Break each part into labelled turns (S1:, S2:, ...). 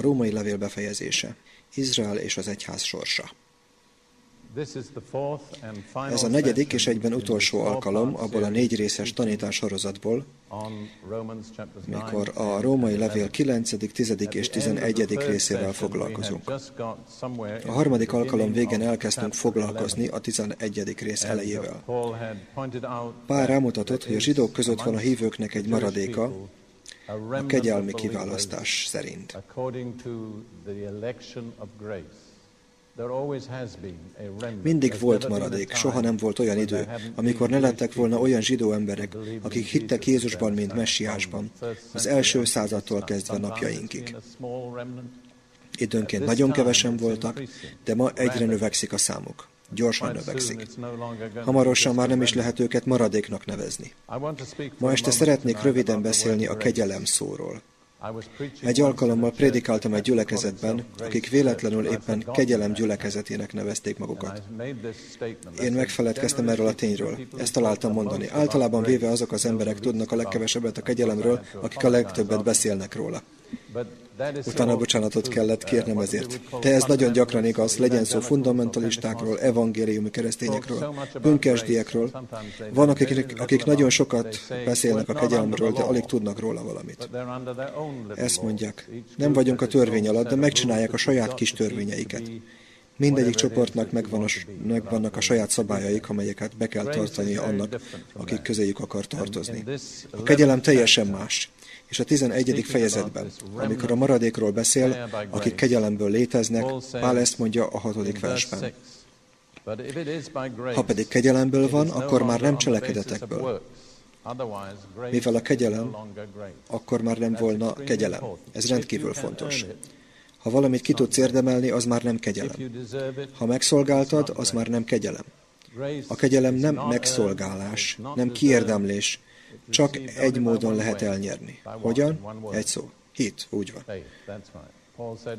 S1: A római levél befejezése. Izrael és az egyház sorsa. Ez a negyedik és egyben utolsó alkalom abból a négy részes tanítás sorozatból, mikor a római levél 9., 10. és 11. részével foglalkozunk. A harmadik alkalom végén elkezdtünk foglalkozni a 11. rész elejével. Pár rámutatott, hogy a zsidók között van a hívőknek egy maradéka, a kegyelmi kiválasztás szerint. Mindig volt maradék, soha nem volt olyan idő, amikor ne lettek volna olyan zsidó emberek, akik hittek Jézusban, mint messiásban, az első századtól kezdve napjainkig. Időnként nagyon kevesen voltak, de ma egyre növekszik a számuk. Gyorsan növekszik. Hamarosan már nem is lehet őket maradéknak nevezni. Ma este szeretnék röviden beszélni a kegyelem szóról. Egy alkalommal prédikáltam egy gyülekezetben, akik véletlenül éppen kegyelem gyülekezetének nevezték magukat. Én megfeledkeztem erről a tényről. Ezt találtam mondani. Általában véve azok az emberek tudnak a legkevesebbet a kegyelemről, akik a legtöbbet beszélnek róla. Utána bocsánatot kellett kérnem ezért. De ez nagyon gyakran igaz, legyen szó fundamentalistákról, evangéliumi keresztényekről, bünkesdiekről. Van, akik, akik nagyon sokat beszélnek a kegyelemről, de alig tudnak róla valamit. Ezt mondják. Nem vagyunk a törvény alatt, de megcsinálják a saját kis törvényeiket. Mindegyik csoportnak megvan a, megvannak a saját szabályaik, amelyeket be kell tartani annak, akik közéjük akar tartozni. A kegyelem teljesen más. És a 11. fejezetben, amikor a maradékról beszél, akik kegyelemből léteznek, Pál ezt mondja a hatodik versben. Ha pedig kegyelemből van, akkor már nem cselekedetekből. Mivel a kegyelem, akkor már nem volna kegyelem. Ez rendkívül fontos. Ha valamit ki tudsz érdemelni, az már nem kegyelem. Ha megszolgáltad, az már nem kegyelem. A kegyelem nem megszolgálás, nem kiérdemlés, csak egy módon lehet elnyerni. Hogyan? Egy szó. Hit, úgy van.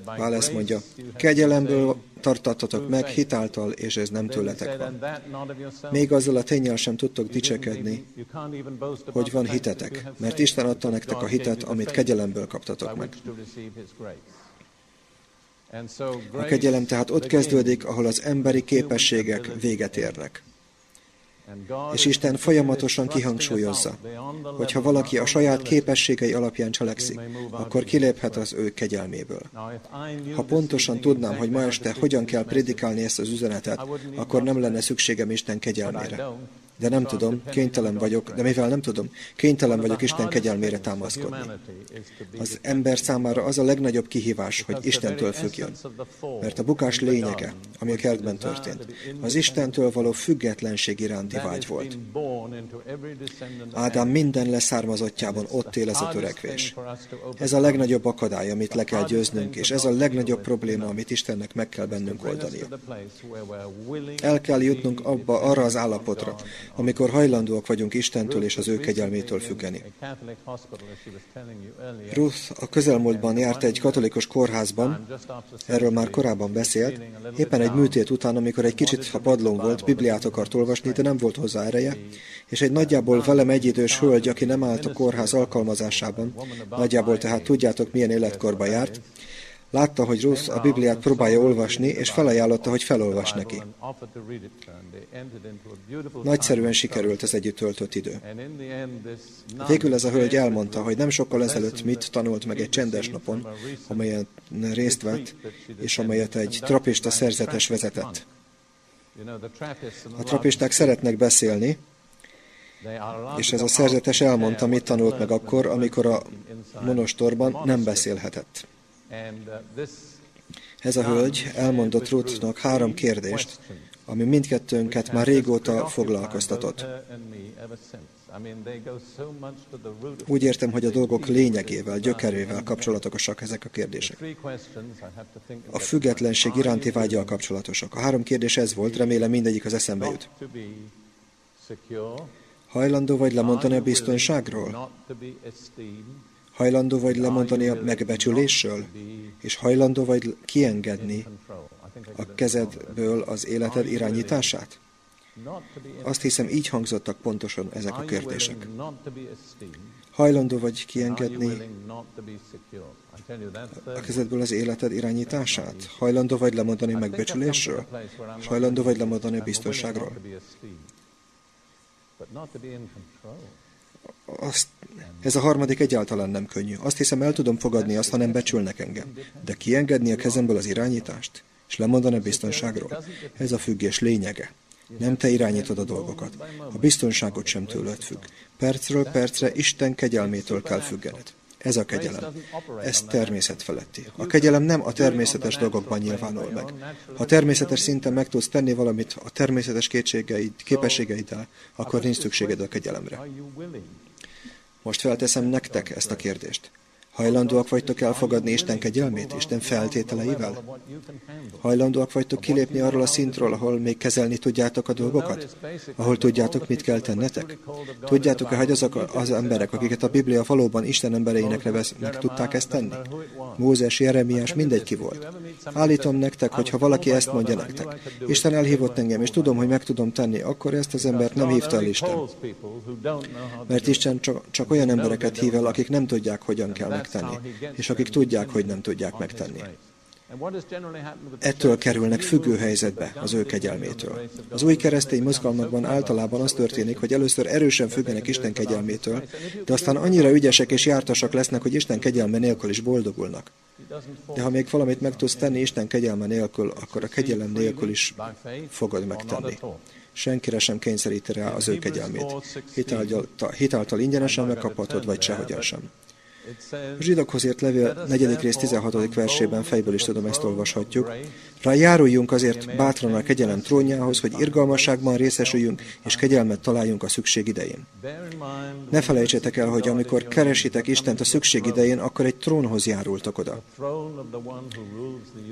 S1: Pál ezt mondja, kegyelemből tartattatok meg hitáltal, és ez nem tőletek van. Még azzal a tényel sem tudtok dicsekedni, hogy van hitetek, mert Isten adta nektek a hitet, amit kegyelemből kaptatok meg. A kegyelem tehát ott kezdődik, ahol az emberi képességek véget érnek. És Isten folyamatosan kihangsúlyozza, hogy ha valaki a saját képességei alapján cselekszik, akkor kiléphet az ő kegyelméből. Ha pontosan tudnám, hogy ma este hogyan kell prédikálni ezt az üzenetet, akkor nem lenne szükségem Isten kegyelmére de nem tudom, kénytelen vagyok, de mivel nem tudom, kénytelen vagyok Isten kegyelmére támaszkodni. Az ember számára az a legnagyobb kihívás, hogy Istentől függjön. Mert a bukás lényege, ami a kertben történt, az Istentől való függetlenség iránti vágy volt. Ádám minden leszármazottjában ott él ez a törekvés. Ez a legnagyobb akadály, amit le kell győznünk, és ez a legnagyobb probléma, amit Istennek meg kell bennünk oldania. El kell jutnunk abba, arra az állapotra, amikor hajlandóak vagyunk Istentől és az ő kegyelmétől függeni. Ruth a közelmúltban járt egy katolikus kórházban, erről már korábban beszélt, éppen egy műtét után, amikor egy kicsit a padlón volt, Bibliát akart olvasni, de nem volt hozzá ereje, és egy nagyjából velem egyidős hölgy, aki nem állt a kórház alkalmazásában, nagyjából tehát tudjátok, milyen életkorba járt, Látta, hogy Ruth a Bibliát próbálja olvasni, és felajánlotta, hogy felolvas neki. Nagyszerűen sikerült az együtt töltött idő. Végül ez a hölgy elmondta, hogy nem sokkal ezelőtt mit tanult meg egy csendes napon, amelyen részt vett, és amelyet egy trapista szerzetes vezetett. A trapisták szeretnek beszélni, és ez a szerzetes elmondta, mit tanult meg akkor, amikor a monostorban nem beszélhetett. Uh, Ez a hölgy elmondott Ruthnak három kérdést, ami mindkettőnket már régóta foglalkoztatott. Úgy értem, hogy a dolgok lényegével, gyökerével kapcsolatosak ezek a kérdések. A függetlenség iránti vágyal kapcsolatosak. A három kérdés ez volt, remélem mindegyik az eszembe jut. Hajlandó vagy lemondani a biztonságról? Hajlandó vagy lemondani a megbecsülésről? És hajlandó vagy kiengedni a kezedből az életed irányítását? Azt hiszem, így hangzottak pontosan ezek a kérdések. Hajlandó vagy kiengedni a kezedből az életed irányítását? Hajlandó vagy lemondani megbecsülésről? Hajlandó vagy lemondani a biztonságról? Azt, ez a harmadik egyáltalán nem könnyű. Azt hiszem, el tudom fogadni azt, ha nem becsülnek engem. De kiengedni a kezemből az irányítást? És lemondani a biztonságról? Ez a függés lényege. Nem te irányítod a dolgokat. A biztonságot sem tőled függ. Percről percre Isten kegyelmétől kell függened. Ez a kegyelem. Ez természet feletti. A kegyelem nem a természetes dolgokban nyilvánul meg. Ha természetes szinten meg tudsz tenni valamit a természetes kétségeid, képességeiddel, akkor nincs szükséged a kegyelemre. Most felteszem nektek ezt a kérdést. Hajlandóak vagytok elfogadni Isten kegyelmét, Isten feltételeivel? Hajlandóak vagytok kilépni arról a szintről, ahol még kezelni tudjátok a dolgokat? Ahol tudjátok, mit kell tennetek? Tudjátok-e, hogy azok az emberek, akiket a Biblia valóban Isten embereinek nevez, meg tudták ezt tenni? Mózes, Jeremiás, mindegy ki volt. Állítom nektek, hogy ha valaki ezt mondja nektek, Isten elhívott engem, és tudom, hogy meg tudom tenni, akkor ezt az embert nem hívta el Isten. Mert Isten csak, csak olyan embereket hív el, akik nem tudják, hogyan kell megtenni, és akik tudják, hogy nem tudják megtenni. Ettől kerülnek függő helyzetbe az ő kegyelmétől. Az új keresztény mozgalmakban általában az történik, hogy először erősen függenek Isten kegyelmétől, de aztán annyira ügyesek és jártasak lesznek, hogy Isten kegyelme nélkül is boldogulnak. De ha még valamit meg tudsz tenni Isten kegyelme nélkül, akkor a kegyelem nélkül is fogod megtenni. Senkire sem kényszeríti rá az ő kegyelmét. Hitáltal, hitáltal ingyenesen megkaphatod, vagy sehogyan sem. A zsidókhoz írt levél 4. rész 16. versében fejből is tudom, ezt olvashatjuk. Rá járuljunk azért bátran a kegyelem trónjához, hogy irgalmasságban részesüljünk, és kegyelmet találjunk a szükség idején. Ne felejtsétek el, hogy amikor keresitek Istent a szükség idején, akkor egy trónhoz járultak oda.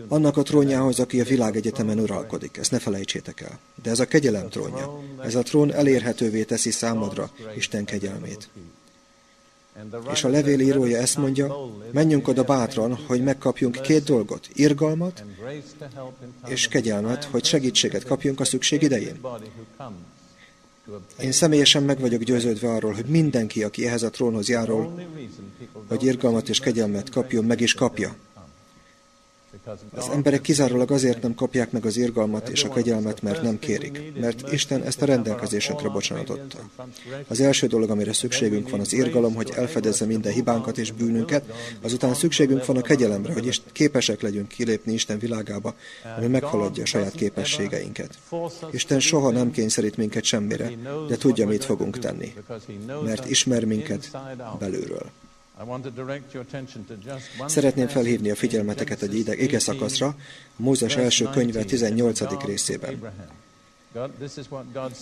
S1: Annak a trónjához, aki a világegyetemen uralkodik. Ezt ne felejtsétek el. De ez a kegyelem trónja. Ez a trón elérhetővé teszi számodra Isten kegyelmét. És a levél írója ezt mondja, menjünk oda bátran, hogy megkapjunk két dolgot, irgalmat és kegyelmet, hogy segítséget kapjunk a szükség idején. Én személyesen meg vagyok győződve arról, hogy mindenki, aki ehhez a trónhoz járul, hogy irgalmat és kegyelmet kapjon, meg is kapja. Az emberek kizárólag azért nem kapják meg az irgalmat és a kegyelmet, mert nem kérik, mert Isten ezt a rendelkezésünkre bocsánatotta. Az első dolog, amire szükségünk van, az irgalom, hogy elfedezze minden hibánkat és bűnünket, azután szükségünk van a kegyelemre, hogy képesek legyünk kilépni Isten világába, ami meghaladja a saját képességeinket. Isten soha nem kényszerít minket semmire, de tudja, mit fogunk tenni, mert ismer minket belülről. Szeretném felhívni a figyelmeteket egy ige szakaszra, a Mózes első könyve 18. részében.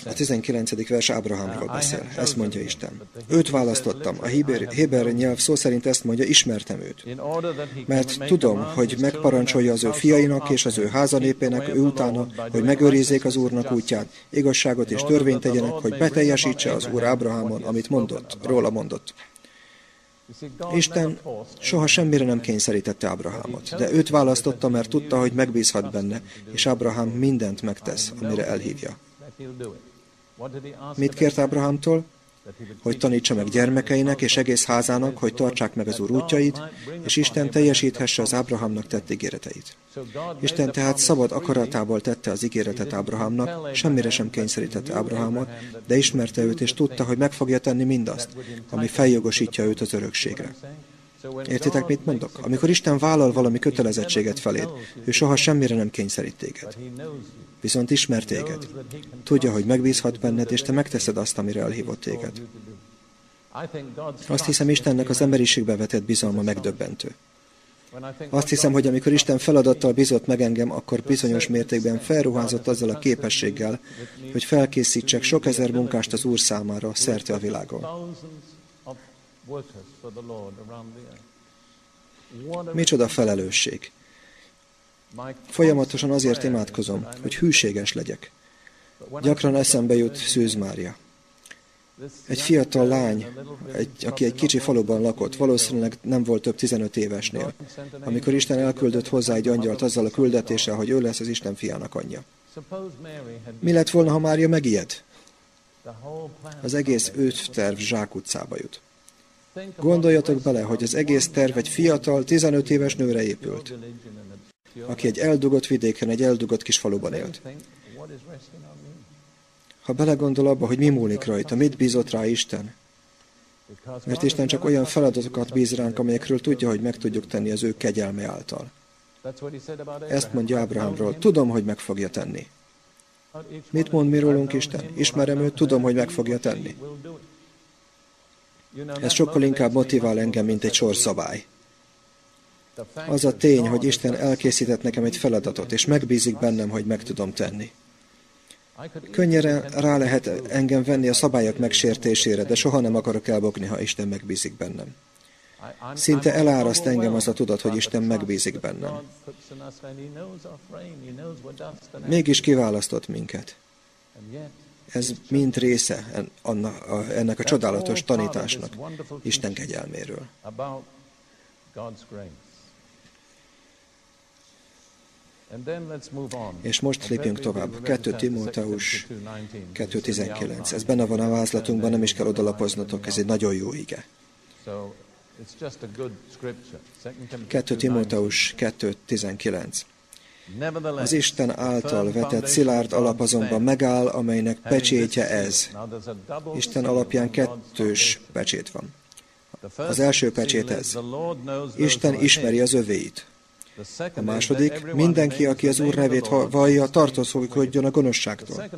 S1: A 19. vers Ábrahámról beszél. Ezt mondja Isten. Őt választottam. A Héber, Héber nyelv szó szerint ezt mondja, ismertem őt. Mert tudom, hogy megparancsolja az ő fiainak és az ő házanépének ő utána, hogy megőrizzék az Úrnak útját, igazságot és törvényt tegyenek, hogy beteljesítse az Úr Ábrahámon, amit mondott, róla mondott. Isten soha semmire nem kényszerítette Ábrahámot, de őt választotta, mert tudta, hogy megbízhat benne, és Ábrahám mindent megtesz, amire elhívja. Mit kért Ábrahámtól? Hogy tanítsa meg gyermekeinek és egész házának, hogy tartsák meg az Úr útjait, és Isten teljesíthesse az Ábrahámnak tett ígéreteit. Isten tehát szabad akaratából tette az ígéretet Ábrahámnak, semmire sem kényszerítette Ábrahámot, de ismerte őt, és tudta, hogy meg fogja tenni mindazt, ami feljogosítja őt az örökségre. Értitek, mit mondok? Amikor Isten vállal valami kötelezettséget feléd, ő soha semmire nem kényszerít téged. Viszont ismer téged. Tudja, hogy megbízhat benned, és te megteszed azt, amire elhívott téged. Azt hiszem, Istennek az emberiségbe vetett bizalma megdöbbentő. Azt hiszem, hogy amikor Isten feladattal bizott meg engem, akkor bizonyos mértékben felruházott azzal a képességgel, hogy felkészítsek sok ezer munkást az Úr számára szerte a világon. Micsoda felelősség. Folyamatosan azért imádkozom, hogy hűséges legyek. Gyakran eszembe jut Szűz Mária. Egy fiatal lány, egy, aki egy kicsi faluban lakott, valószínűleg nem volt több 15 évesnél, amikor Isten elküldött hozzá egy angyalt azzal a küldetéssel, hogy ő lesz az Isten fiának anyja. Mi lett volna, ha Mária megijed? Az egész őt terv zsákutcába jut. Gondoljatok bele, hogy az egész terv egy fiatal, 15 éves nőre épült, aki egy eldugott vidéken, egy eldugott kis faluban élt. Ha belegondol abba, hogy mi múlik rajta, mit bízott rá Isten, mert Isten csak olyan feladatokat bíz ránk, amelyekről tudja, hogy meg tudjuk tenni az ő kegyelme által. Ezt mondja Ábrahámról. Tudom, hogy meg fogja tenni. Mit mond mi rólunk Isten? Ismerem őt, tudom, hogy meg fogja tenni. Ez sokkal inkább motivál engem, mint egy sor szabály. Az a tény, hogy Isten elkészített nekem egy feladatot, és megbízik bennem, hogy meg tudom tenni. Könnyere rá lehet engem venni a szabályok megsértésére, de soha nem akarok elbogni, ha Isten megbízik bennem. Szinte eláraszt engem az a tudat, hogy Isten megbízik bennem. Mégis kiválasztott minket. Ez mind része ennek a csodálatos tanításnak Isten kegyelméről. És most lépjünk tovább. 2 Timóteus 2.19. Ez benne van a vázlatunkban, nem is kell odalapoznotok, ez egy nagyon jó ige. 2 Timóteus 2.19. Az Isten által vetett szilárd alap azonban megáll, amelynek pecsétje ez. Isten alapján kettős pecsét van. Az első pecsét ez. Isten ismeri az övéit. A második, mindenki, aki az Úr nevét vallja, tartózkodjon a gonoszságtól.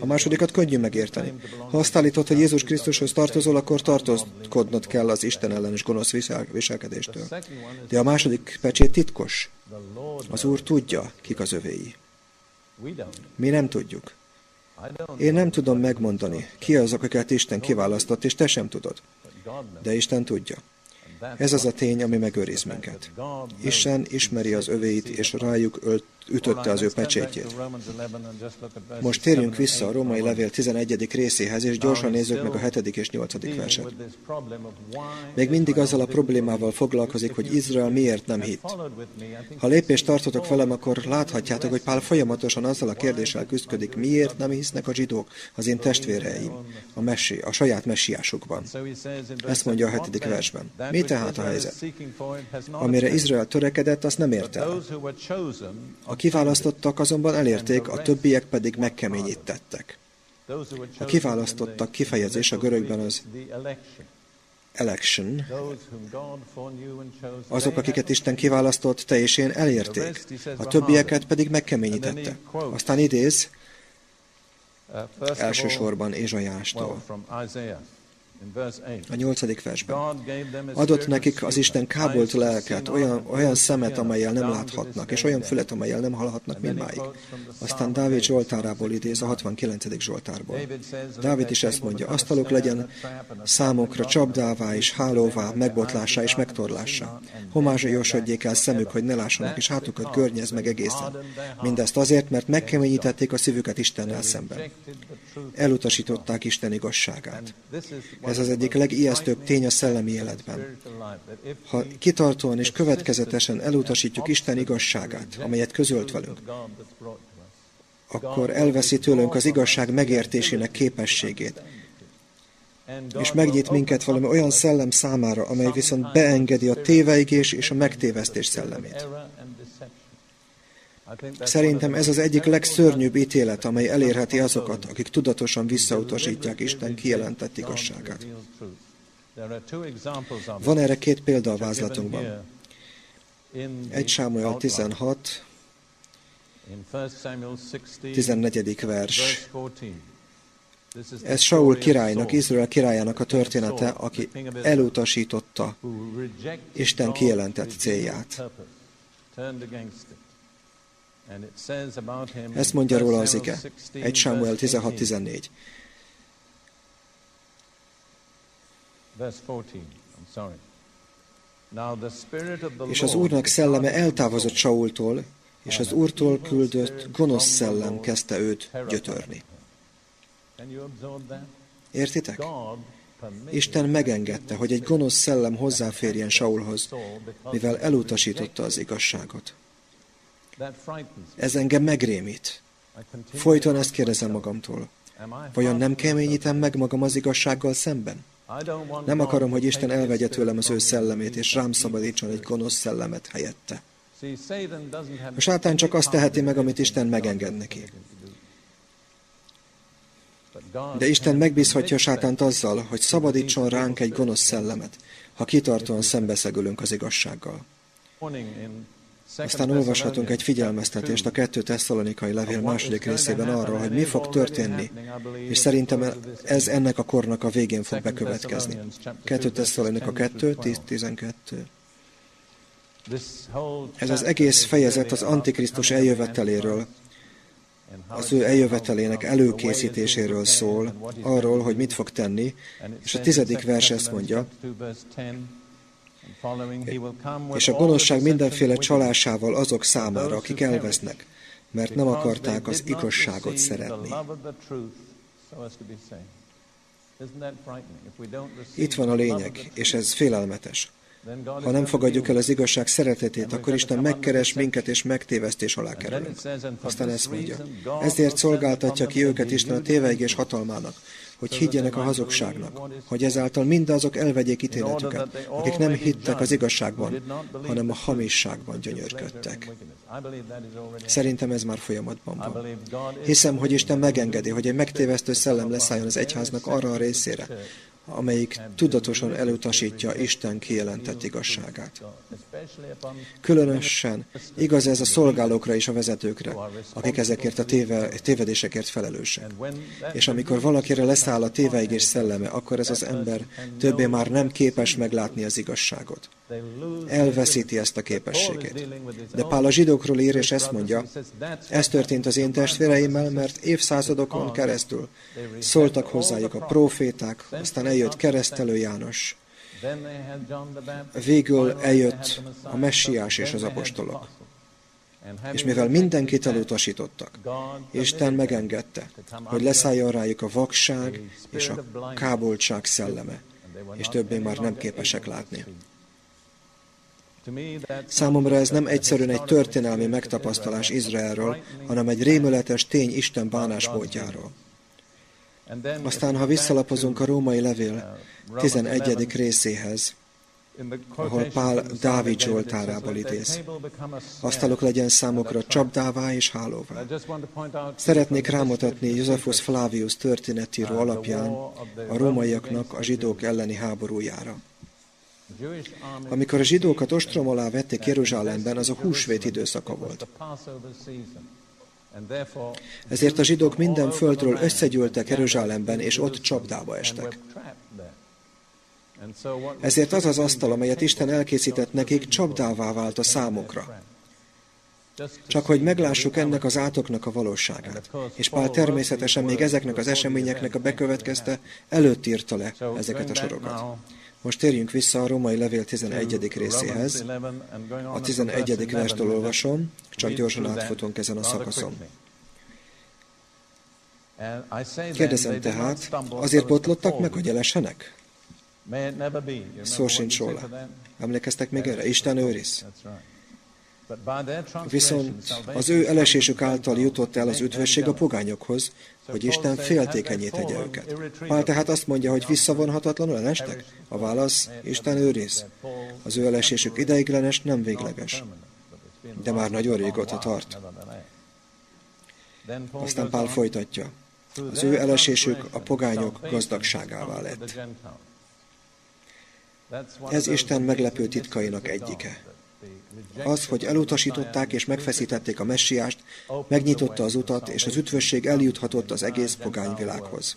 S1: A másodikat könnyű megérteni. Ha azt állítod, hogy Jézus Krisztushoz tartozol, akkor tartózkodnod kell az Isten ellenes gonosz viselkedéstől. De a második pecsét titkos. Az Úr tudja, kik az övéi. Mi nem tudjuk. Én nem tudom megmondani, ki az, akiket Isten kiválasztott, és te sem tudod. De Isten tudja. Ez az a tény, ami megőriz minket. Isten ismeri az övéit, és rájuk ölt, ütötte az ő pecsétjét. Most térjünk vissza a római levél 11. részéhez, és gyorsan nézzük meg a 7. és 8. verset. Még mindig azzal a problémával foglalkozik, hogy Izrael miért nem hitt. Ha lépést tartotok velem, akkor láthatjátok, hogy Pál folyamatosan azzal a kérdéssel küzdik, miért nem hisznek a zsidók, az én testvéreim, a, messé, a saját messiásukban. Ezt mondja a hetedik versben. Mi tehát a helyzet? Amire Izrael törekedett, azt nem ért el. A kiválasztottak azonban elérték, a többiek pedig megkeményítettek. A kiválasztottak kifejezés a görögben az election, azok, akiket Isten kiválasztott, te és én elérték, a többieket pedig megkeményítette. Aztán idéz elsősorban Ézsajástól. A nyolcadik versben. Adott nekik az Isten kábolt lelket, olyan, olyan szemet, amelyel nem láthatnak, és olyan fület, amelyel nem hallhatnak mindmáig. Aztán Dávid Zsoltárából idéz a 69. Zsoltárból. Dávid is ezt mondja, asztalok legyen számokra csapdává és hálóvá, megbotlásá és megtorlássá. Homázsajosodjék el szemük, hogy ne lássanak, és hátukat görnyez meg egészen. Mindezt azért, mert megkeményítették a szívüket Istennel szemben. Elutasították Isten igazságát. Ez az egyik legijesztőbb tény a szellemi életben. Ha kitartóan és következetesen elutasítjuk Isten igazságát, amelyet közölt velünk, akkor elveszi tőlünk az igazság megértésének képességét, és megnyit minket valami olyan szellem számára, amely viszont beengedi a téveigés és a megtévesztés szellemét. Szerintem ez az egyik legszörnyűbb ítélet, amely elérheti azokat, akik tudatosan visszautasítják Isten kijelentett igazságát. Van erre két példa a vázlatunkban. 1 Sámuel 16, 14. vers. Ez Saul királynak, Izrael királyának a története, aki elutasította Isten kijelentett célját. Ezt mondja róla az ige. 1 Samuel 16-14. És az Úrnak szelleme eltávozott Saultól, és az Úrtól küldött gonosz szellem kezdte őt gyötörni. Értitek? Isten megengedte, hogy egy gonosz szellem hozzáférjen Saulhoz, mivel elutasította az igazságot. Ez engem megrémít. Folyton ezt kérdezem magamtól. Vajon nem keményítem meg magam az igazsággal szemben? Nem akarom, hogy Isten elvegye tőlem az ő szellemét, és rám szabadítson egy gonosz szellemet helyette. A sátán csak azt teheti meg, amit Isten megenged neki. De Isten megbízhatja a sátánt azzal, hogy szabadítson ránk egy gonosz szellemet, ha kitartóan szembeszegülünk az igazsággal. Aztán olvashatunk egy figyelmeztetést a kettő tesszalonikai levél második részében arról, hogy mi fog történni, és szerintem ez ennek a kornak a végén fog bekövetkezni. 2 tesszalonika 2, 10, 12. Ez az egész fejezet az Antikrisztus eljöveteléről, az ő eljövetelének előkészítéséről szól, arról, hogy mit fog tenni, és a tizedik vers ezt mondja, és a gonoszság mindenféle csalásával azok számára, akik elvesznek, mert nem akarták az igazságot szeretni. Itt van a lényeg, és ez félelmetes. Ha nem fogadjuk el az igazság szeretetét, akkor Isten megkeres minket és megtévesztés alá kerülünk. Aztán ezt mondja. Ezért szolgáltatja ki őket Isten a téveigés hatalmának, hogy higgyenek a hazugságnak, hogy ezáltal mindazok elvegyék ítéletüket, akik nem hittek az igazságban, hanem a hamisságban gyönyörködtek. Szerintem ez már folyamatban van. Hiszem, hogy Isten megengedi, hogy egy megtévesztő szellem leszálljon az egyháznak arra a részére, amelyik tudatosan elutasítja Isten kijelentett igazságát. Különösen igaz ez a szolgálókra és a vezetőkre, akik ezekért a téve, tévedésekért felelősek. És amikor valakire leszáll a téveigés szelleme, akkor ez az ember többé már nem képes meglátni az igazságot. Elveszíti ezt a képességét. De Pál a zsidókról ír, és ezt mondja, ez történt az én testvéreimmel, mert évszázadokon keresztül szóltak hozzájuk a proféták, aztán eljött keresztelő János, végül eljött a messiás és az apostolok. És mivel mindenkit elutasítottak, Isten megengedte, hogy leszálljon rájuk a vakság és a káboltság szelleme, és többé már nem képesek látni. Számomra ez nem egyszerűen egy történelmi megtapasztalás Izraelről, hanem egy rémületes tény Isten bánásmódjáról. Aztán, ha visszalapozunk a római levél 11. részéhez, ahol Pál Dávid Zsoltárából idéz. Asztalok legyen számokra csapdává és hálóvá. Szeretnék rámutatni Josephus Flavius történetíró alapján a rómaiaknak a zsidók elleni háborújára. Amikor a zsidókat ostrom alá vették Jeruzsálemben, az a húsvét időszaka volt. Ezért a zsidók minden földről összegyűltek Jeruzsálemben, és ott csapdába estek. Ezért az az asztal, amelyet Isten elkészített nekik, csapdává vált a számokra. Csak hogy meglássuk ennek az átoknak a valóságát. És Pál természetesen még ezeknek az eseményeknek a bekövetkezte előtt írta le ezeket a sorokat. Most térjünk vissza a római levél 11. részéhez. A 11. verstől olvasom, csak gyorsan átfutunk ezen a szakaszon. Kérdezem tehát, azért botlottak meg, hogy elessenek? Szó sincs róla. Emlékeztek még erre? Isten őriz. Viszont az ő elesésük által jutott el az üdvösség a pogányokhoz, hogy Isten féltékenyé tegye őket. Pál tehát azt mondja, hogy visszavonhatatlanul elestek? A válasz, Isten őriz. Az ő elesésük ideiglenes, nem végleges. De már nagyon régóta tart. Aztán Pál folytatja. Az ő elesésük a pogányok gazdagságává lett. Ez Isten meglepő titkainak egyike. Az, hogy elutasították és megfeszítették a messiást, megnyitotta az utat, és az ütvösség eljuthatott az egész pogányvilághoz.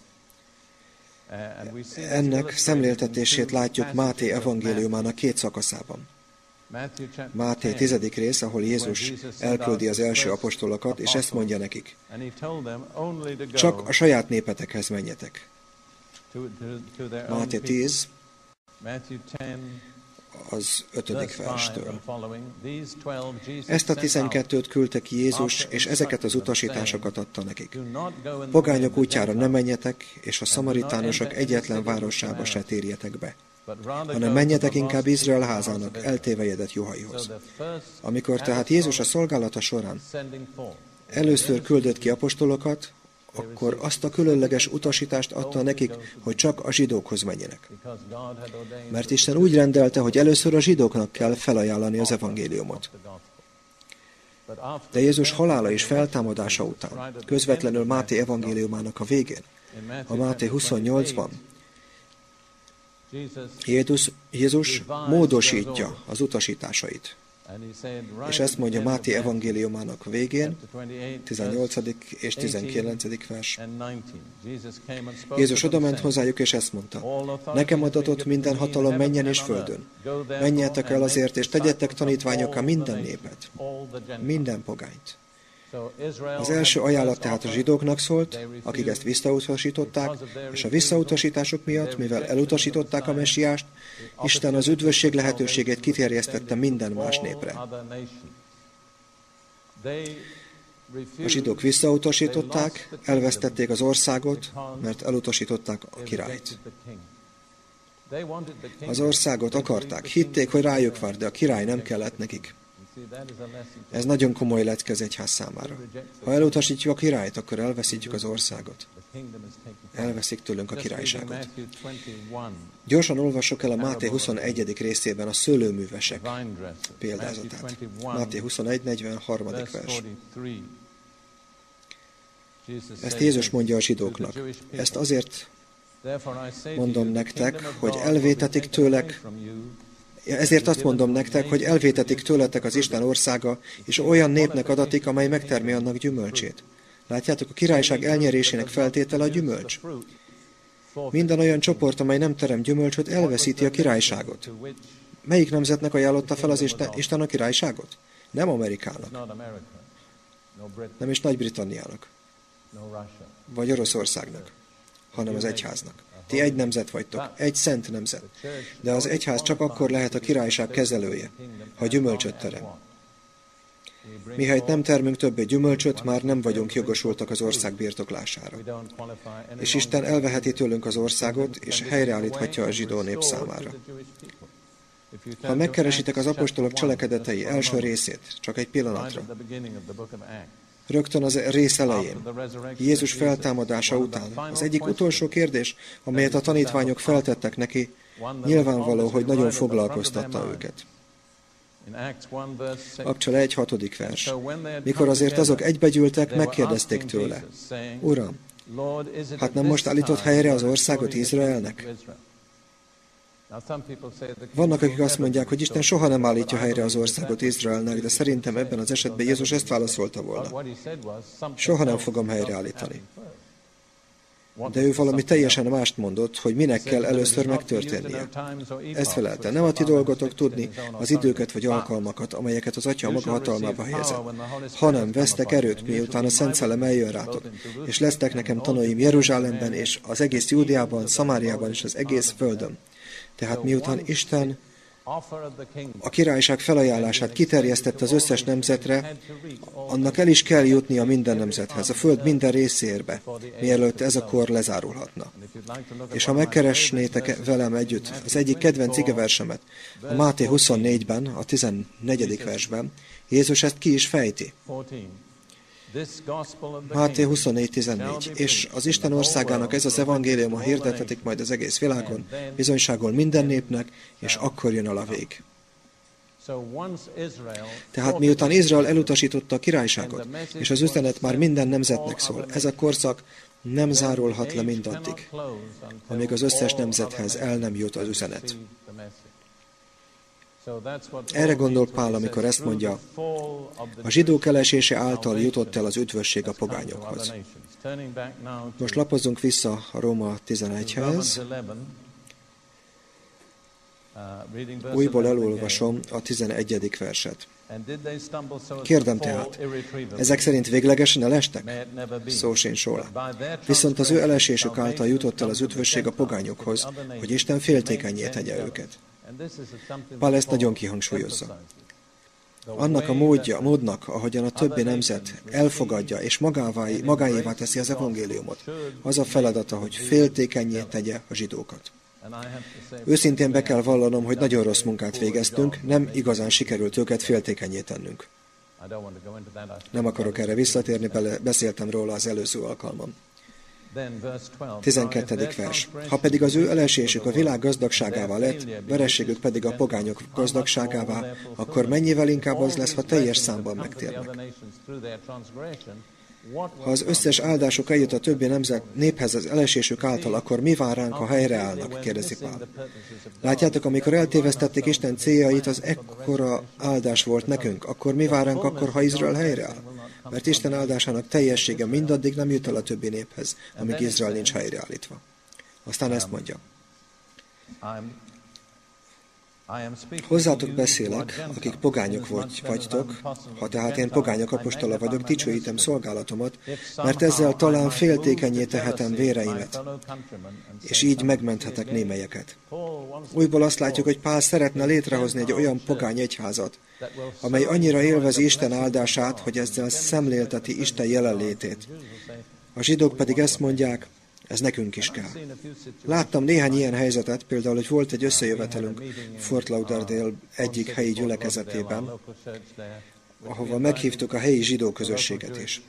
S1: Ennek szemléltetését látjuk Máté evangéliumának két szakaszában. Máté tizedik rész, ahol Jézus elküldi az első apostolokat, és ezt mondja nekik. Csak a saját népetekhez menjetek. Máté 10, az ötödik verstől. Ezt a tizenkettőt küldte ki Jézus, és ezeket az utasításokat adta nekik. Pogányok útjára ne menjetek, és a szamaritánusok egyetlen városába se térjetek be hanem menjetek inkább Izrael házának eltévejedett juhaihoz. Amikor tehát Jézus a szolgálata során először küldött ki apostolokat, akkor azt a különleges utasítást adta nekik, hogy csak a zsidókhoz menjenek. Mert Isten úgy rendelte, hogy először a zsidóknak kell felajánlani az evangéliumot. De Jézus halála és feltámadása után, közvetlenül Máté evangéliumának a végén, a Máté 28-ban, Jézus, Jézus módosítja az utasításait. És ezt mondja Máté evangéliumának végén, 18. és 19. vers. Jézus odament hozzájuk, és ezt mondta, nekem adatott minden hatalom menjen és földön. Menjetek el azért, és tegyetek tanítványokká minden népet, minden pogányt. Az első ajánlat tehát a zsidóknak szólt, akik ezt visszautasították, és a visszautasítások miatt, mivel elutasították a messiást, Isten az üdvösség lehetőségét kiterjesztette minden más népre. A zsidók visszautasították, elvesztették az országot, mert elutasították a királyt. Az országot akarták, hitték, hogy rájuk vár, de a király nem kellett nekik. Ez nagyon komoly lecke az egyház számára. Ha elutasítjuk a királyt, akkor elveszítjük az országot. Elveszik tőlünk a királyságot. Gyorsan olvassuk el a Máté 21. részében a szőlőművesek példázatát. Máté 21. 43. vers. Ezt Jézus mondja a zsidóknak. Ezt azért mondom nektek, hogy elvétetik tőlek ezért azt mondom nektek, hogy elvétetik tőletek az Isten országa, és olyan népnek adatik, amely megtermi annak gyümölcsét. Látjátok, a királyság elnyerésének feltétele a gyümölcs. Minden olyan csoport, amely nem terem gyümölcsöt, elveszíti a királyságot. Melyik nemzetnek ajánlotta fel az Isten, a királyságot? Nem Amerikának. Nem is Nagy-Britanniának. Vagy Oroszországnak, hanem az egyháznak. Ti egy nemzet vagytok, egy szent nemzet. De az egyház csak akkor lehet a királyság kezelője, ha gyümölcsöt terem. Mihelyt nem termünk többé gyümölcsöt, már nem vagyunk jogosultak az ország birtoklására. És Isten elveheti tőlünk az országot, és helyreállíthatja a zsidó nép számára. Ha megkeresitek az apostolok cselekedetei első részét, csak egy pillanatra, rögtön az rész elején, Jézus feltámadása után. Az egyik utolsó kérdés, amelyet a tanítványok feltettek neki, nyilvánvaló, hogy nagyon foglalkoztatta őket. Akcsal egy hatodik vers. Mikor azért azok egybegyűltek, megkérdezték tőle, Uram, hát nem most állított helyre az országot Izraelnek? Vannak, akik azt mondják, hogy Isten soha nem állítja helyre az országot Izraelnek, de szerintem ebben az esetben Jézus ezt válaszolta volna. Soha nem fogom helyreállítani. De ő valami teljesen mást mondott, hogy minek kell először megtörténnie. Ezt felelte. Nem a ti dolgotok tudni az időket vagy alkalmakat, amelyeket az Atya maga hatalmába helyezett, hanem vesztek erőt, miután a Szent Szellem eljön rátok, és lesztek nekem tanúim Jeruzsálemben és az egész Júdiában, Szamáriában és az egész földön. Tehát miután Isten a királyság felajánlását kiterjesztette az összes nemzetre, annak el is kell jutni a minden nemzethez, a föld minden részérbe, mielőtt ez a kor lezárulhatna. És ha megkeresnétek velem együtt az egyik kedvenc igeversemet, a Máté 24-ben, a 14. versben, Jézus ezt ki is fejti. Máté 24.14. És az Isten országának ez az evangélium a hirdetetik majd az egész világon, bizonyságol minden népnek, és akkor jön a vég. Tehát miután Izrael elutasította a királyságot, és az üzenet már minden nemzetnek szól, ez a korszak nem zárulhat le mindaddig, amíg az összes nemzethez el nem jut az üzenet. Erre gondol Pál, amikor ezt mondja, a zsidók elesése által jutott el az üdvösség a pogányokhoz. Most lapozzunk vissza a Róma 11-hez. Újból elolvasom a 11. verset. Kérdem tehát, ezek szerint véglegesen elestek? Szó sincs róla. Viszont az ő elesésük által jutott el az üdvösség a pogányokhoz, hogy Isten féltékenyé tegye őket. Pál ezt nagyon kihangsúlyozza. Annak a módja, módnak, ahogyan a többi nemzet elfogadja és magává, magáévá teszi az evangéliumot, az a feladata, hogy féltékenyé tegye a zsidókat. Őszintén be kell vallanom, hogy nagyon rossz munkát végeztünk, nem igazán sikerült őket féltékenyé tennünk. Nem akarok erre visszatérni, beszéltem róla az előző alkalmam. 12. vers. Ha pedig az ő elesésük a világ gazdagságával lett, verességük pedig a pogányok gazdagságává, akkor mennyivel inkább az lesz, ha teljes számban megtérnek. Ha az összes áldások eljut a többi nemzet néphez az elesésük által, akkor mi vár ránk, ha helyreállnak? kérdezi Pál. Látjátok, amikor eltévesztették Isten céljait, az ekkora áldás volt nekünk. Akkor mi vár ránk akkor, ha Izrael helyreáll? Mert Isten áldásának teljessége mindaddig nem jut el a többi néphez, amíg Izrael nincs helyreállítva. Aztán ezt mondja. Hozzátok beszélek, akik pogányok vagy, vagytok, ha tehát én pogányok apostola vagyok, dicsőítem szolgálatomat, mert ezzel talán féltékenyé tehetem véreimet, és így megmenthetek némelyeket. Újból azt látjuk, hogy Pál szeretne létrehozni egy olyan pogány egyházat, amely annyira élvezi Isten áldását, hogy ezzel szemlélteti Isten jelenlétét. A zsidók pedig ezt mondják, ez nekünk is kell. Láttam néhány ilyen helyzetet, például, hogy volt egy összejövetelünk Fort Lauderdale egyik helyi gyülekezetében, ahova meghívtuk a helyi zsidó közösséget is.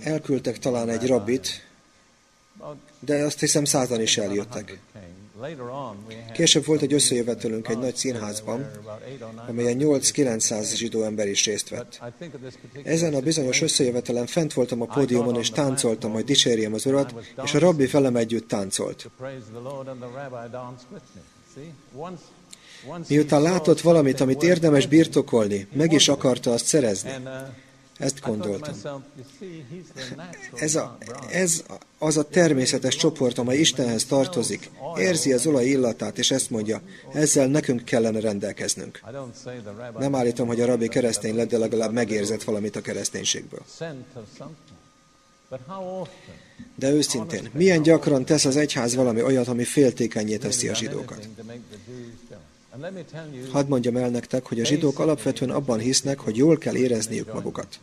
S1: Elküldtek talán egy rabbit, de azt hiszem százan is eljöttek. Később volt egy összejövetelünk egy nagy színházban, amelyen 8-900 zsidó ember is részt vett. Ezen a bizonyos összejövetelen fent voltam a pódiumon, és táncoltam, hogy dicsérjem az Urat, és a rabbi velem együtt táncolt. Miután látott valamit, amit érdemes birtokolni, meg is akarta azt szerezni. Ezt gondoltam. Ez, a, ez az a természetes csoport, amely Istenhez tartozik, érzi az olaj illatát, és ezt mondja, ezzel nekünk kellene rendelkeznünk. Nem állítom, hogy a rabbi keresztény lett, de legalább megérzett valamit a kereszténységből. De őszintén, milyen gyakran tesz az egyház valami olyat, ami féltékenyé teszi a zsidókat? Hadd mondjam el nektek, hogy a zsidók alapvetően abban hisznek, hogy jól kell érezniük magukat.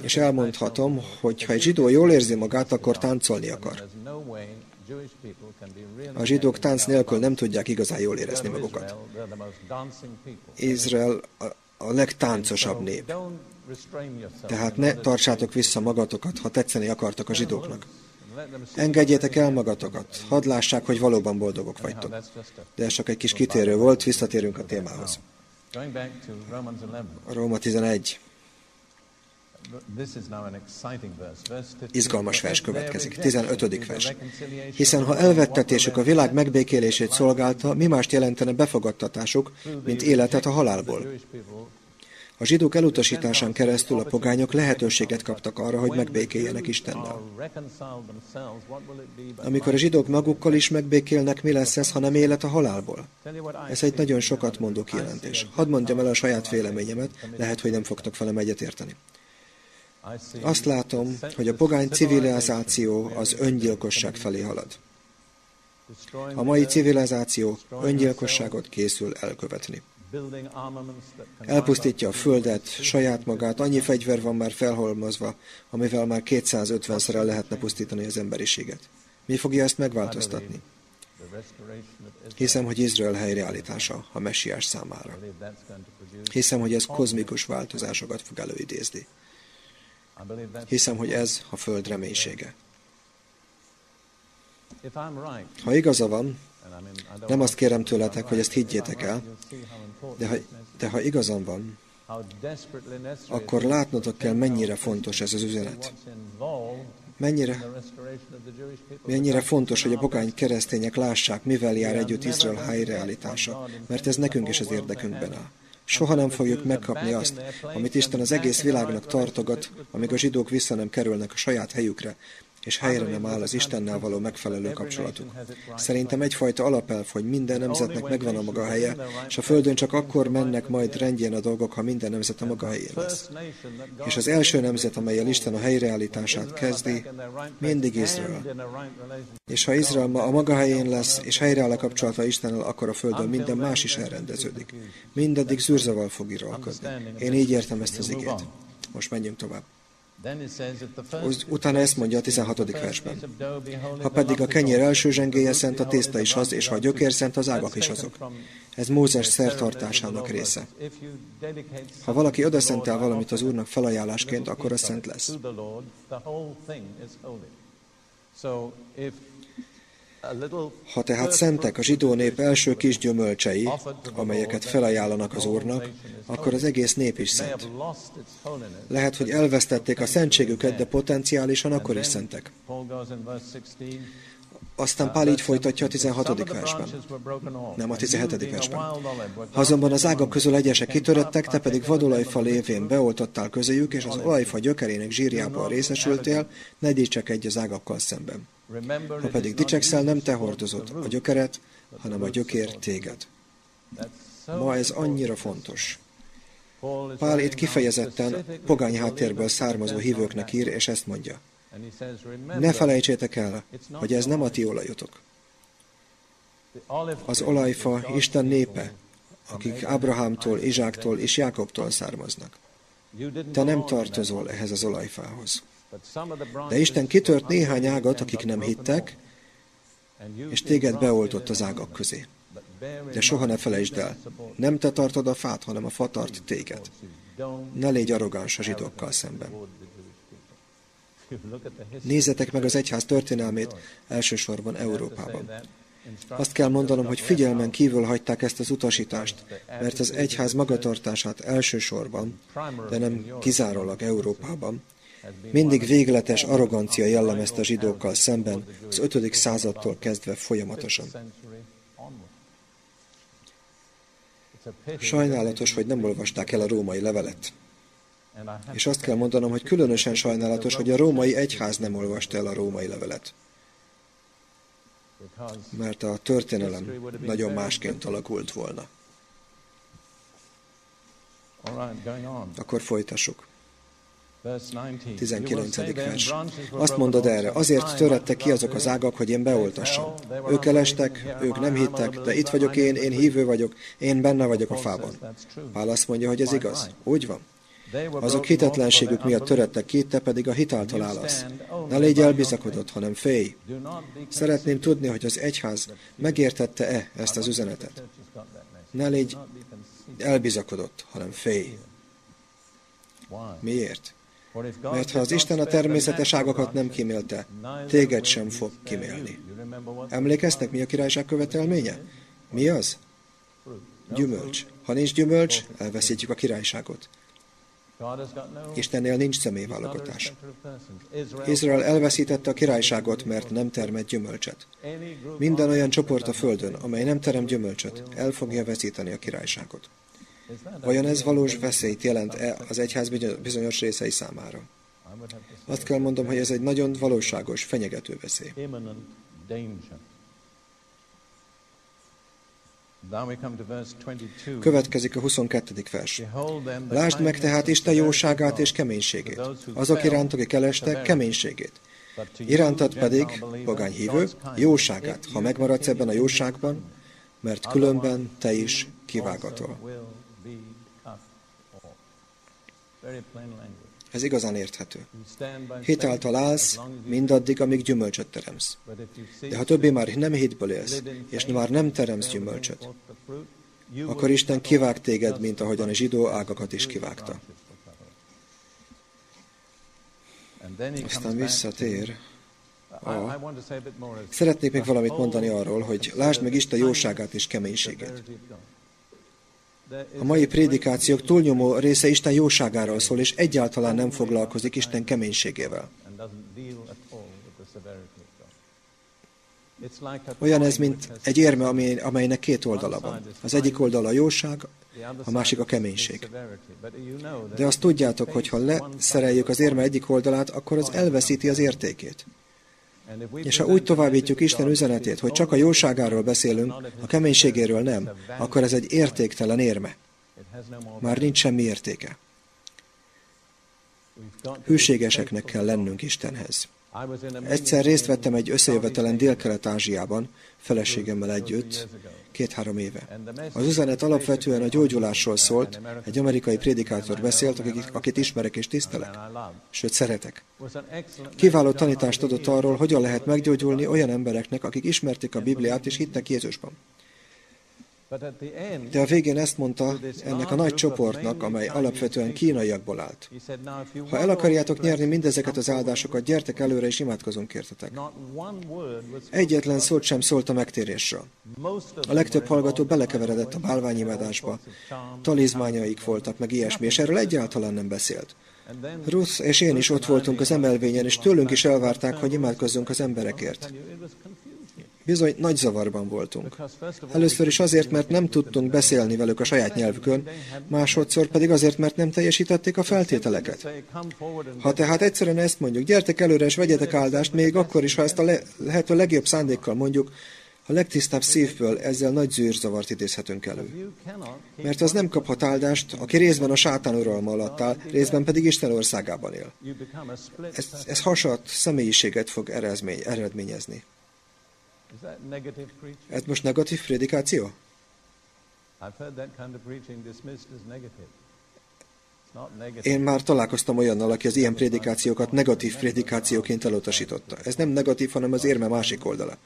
S1: És elmondhatom, hogy ha egy zsidó jól érzi magát, akkor táncolni akar. A zsidók tánc nélkül nem tudják igazán jól érezni magukat. Izrael a legtáncosabb nép. Tehát ne tartsátok vissza magatokat, ha tetszeni akartok a zsidóknak. Engedjétek el magatokat, hadd lássák, hogy valóban boldogok vagytok. De ez csak egy kis kitérő volt, visszatérünk a témához. Róma 11. Izgalmas vers következik. 15. vers. Hiszen ha elvettetésük a világ megbékélését szolgálta, mi mást jelentene befogadtatásuk, mint életet a halálból? A zsidók elutasításán keresztül a pogányok lehetőséget kaptak arra, hogy megbékéljenek Istennel. Amikor a zsidók magukkal is megbékélnek, mi lesz ez, ha nem élet a halálból? Ez egy nagyon sokat mondó kijelentés. Hadd mondjam el a saját véleményemet, lehet, hogy nem fogtok velem egyetérteni. Azt látom, hogy a pogány civilizáció az öngyilkosság felé halad. A mai civilizáció öngyilkosságot készül elkövetni. Elpusztítja a földet, saját magát, annyi fegyver van már felholmozva, amivel már 250-szer lehetne pusztítani az emberiséget. Mi fogja ezt megváltoztatni? Hiszem, hogy Izrael helyreállítása a messiás számára. Hiszem, hogy ez kozmikus változásokat fog előidézni. Hiszem, hogy ez a Föld reménysége. Ha igaza van, nem azt kérem tőletek, hogy ezt higgyétek el, de ha, de ha igazam van, akkor látnotok kell, mennyire fontos ez az üzenet. Mennyire, mennyire fontos, hogy a pogány keresztények lássák, mivel jár együtt Izrael helyreállítása, mert ez nekünk is az érdekünkben áll. Soha nem fogjuk megkapni azt, amit Isten az egész világnak tartogat, amíg a zsidók vissza nem kerülnek a saját helyükre, és helyre nem áll az Istennel való megfelelő kapcsolatuk. Szerintem egyfajta alapelv, hogy minden nemzetnek megvan a maga helye, és a Földön csak akkor mennek majd rendjén a dolgok, ha minden nemzet a maga helyén lesz. És az első nemzet, amelyel Isten a helyreállítását kezdi, mindig Izrael. És ha Izrael ma a maga helyén lesz, és helyreáll a kapcsolata Istennel, akkor a Földön minden más is elrendeződik. Mindaddig zűrzaval fog iralkodni. Én így értem ezt az igét. Most menjünk tovább. Utána ezt mondja a 16. versben. Ha pedig a kenyér első zsengéje szent, a tészta is az, és ha a gyökér szent, az ágak is azok. Ez Mózes szertartásának része. Ha valaki odaszentel valamit az Úrnak felajánlásként, akkor az szent lesz. Ha tehát szentek a zsidó nép első kis gyümölcsei, amelyeket felajánlanak az Úrnak, akkor az egész nép is szent. Lehet, hogy elvesztették a szentségüket, de potenciálisan akkor is szentek. Aztán Pál így folytatja a 16. versben, nem a 17. versben. Ha azonban az ágak közül egyesek kitöröttek, te pedig vadolajfa lévén beoltottál közéjük, és az olajfa gyökerének zsírjában részesültél, ne dicsekedj az ágakkal szemben. Ha pedig dicsekszel, nem te hordozod a gyökeret, hanem a gyökér téged. Ma ez annyira fontos. Pál itt kifejezetten pogány háttérből származó hívőknek ír, és ezt mondja. Ne felejtsétek el, hogy ez nem a ti olajotok. Az olajfa Isten népe, akik Abrahámtól, Izsáktól és Jákobtól származnak. Te nem tartozol ehhez az olajfához. De Isten kitört néhány ágat, akik nem hittek, és téged beoltott az ágak közé. De soha ne felejtsd el, nem te tartod a fát, hanem a fa tart téged. Ne légy arrogáns a zsidókkal szemben. Nézzetek meg az egyház történelmét elsősorban Európában. Azt kell mondanom, hogy figyelmen kívül hagyták ezt az utasítást, mert az egyház magatartását elsősorban, de nem kizárólag Európában, mindig végletes arrogancia jellemezte a zsidókkal szemben az 5. századtól kezdve folyamatosan. Sajnálatos, hogy nem olvasták el a római levelet. És azt kell mondanom, hogy különösen sajnálatos, hogy a római egyház nem olvasta el a római levelet. Mert a történelem nagyon másként alakult volna. Akkor folytassuk. 19. vers. Azt mondod erre, azért törettek ki azok az ágak, hogy én beoltassam. Ők elestek, ők nem hittek, de itt vagyok én, én hívő vagyok, én benne vagyok a fában. Pál azt mondja, hogy ez igaz. Úgy van. Azok hitetlenségük miatt törettek ki, te pedig a hitáltal állasz. Ne légy elbizakodott, hanem félj. Szeretném tudni, hogy az egyház megértette-e ezt az üzenetet. Ne légy elbizakodott, hanem félj. Miért? Mert ha az Isten a természetes ágakat nem kimélte, téged sem fog kimélni. Emlékeztek, mi a királyság követelménye? Mi az? Gyümölcs. Ha nincs gyümölcs, elveszítjük a királyságot. Istennél nincs személyválogatás. Izrael elveszítette a királyságot, mert nem termett gyümölcset. Minden olyan csoport a földön, amely nem terem gyümölcsöt, el fogja veszíteni a királyságot. Vajon ez valós veszélyt jelent-e az egyház bizonyos részei számára? Azt kell mondom, hogy ez egy nagyon valóságos, fenyegető veszély. Következik a 22. vers. Lásd meg tehát Isten jóságát és keménységét. Azok iránt, akik elestek, keménységét. Irántad pedig, pogány hívő, jóságát, ha megmaradsz ebben a jóságban, mert különben te is kivágatol. Ez igazán érthető. Hitáltal állsz, mindaddig, amíg gyümölcsöt teremsz. De ha többé már nem hitből élsz, és már nem teremsz gyümölcsöt, akkor Isten kivág téged, mint ahogyan a zsidó ágakat is kivágta. Aztán visszatér a... Szeretnék még valamit mondani arról, hogy lásd meg Isten jóságát és keménységét. A mai prédikációk túlnyomó része Isten jóságáról szól, és egyáltalán nem foglalkozik Isten keménységével. Olyan ez, mint egy érme, amelynek két oldala van. Az egyik oldala a jóság, a másik a keménység. De azt tudjátok, hogy ha leszereljük az érme egyik oldalát, akkor az elveszíti az értékét. És ha úgy továbbítjuk Isten üzenetét, hogy csak a jóságáról beszélünk, a keménységéről nem, akkor ez egy értéktelen érme. Már nincs semmi értéke. Hűségeseknek kell lennünk Istenhez. Egyszer részt vettem egy összejövetelen Dél-Kelet-Ázsiában, feleségemmel együtt, két-három éve. Az üzenet alapvetően a gyógyulásról szólt, egy amerikai prédikátor beszélt, akit, akit ismerek és tisztelek, sőt szeretek. Kiváló tanítást adott arról, hogyan lehet meggyógyulni olyan embereknek, akik ismerték a Bibliát és hittek Jézusban. De a végén ezt mondta ennek a nagy csoportnak, amely alapvetően kínaiakból állt. Ha el akarjátok nyerni mindezeket az áldásokat, gyertek előre és imádkozunk értetek. Egyetlen szót sem szólt a megtérésről. A legtöbb hallgató belekeveredett a bálványimádásba. Talizmányaik voltak, meg ilyesmi, és erről egyáltalán nem beszélt. Ruth és én is ott voltunk az emelvényen, és tőlünk is elvárták, hogy imádkozzunk az emberekért. Bizony, nagy zavarban voltunk. Először is azért, mert nem tudtunk beszélni velük a saját nyelvükön, másodszor pedig azért, mert nem teljesítették a feltételeket. Ha tehát egyszerűen ezt mondjuk, gyertek előre és vegyetek áldást, még akkor is, ha ezt a le- lehető legjobb szándékkal mondjuk, a legtisztább szívből ezzel nagy zűrzavart idézhetünk elő. Mert az nem kaphat áldást, aki részben a sátán uralma alatt áll, részben pedig Isten országában él. Ez, ez hasat személyiséget fog eredményezni. Ez most negatív prédikáció? Én már találkoztam olyannal, aki az ilyen prédikációkat negatív prédikációként elutasította. Ez nem negatív, hanem az érme másik oldala.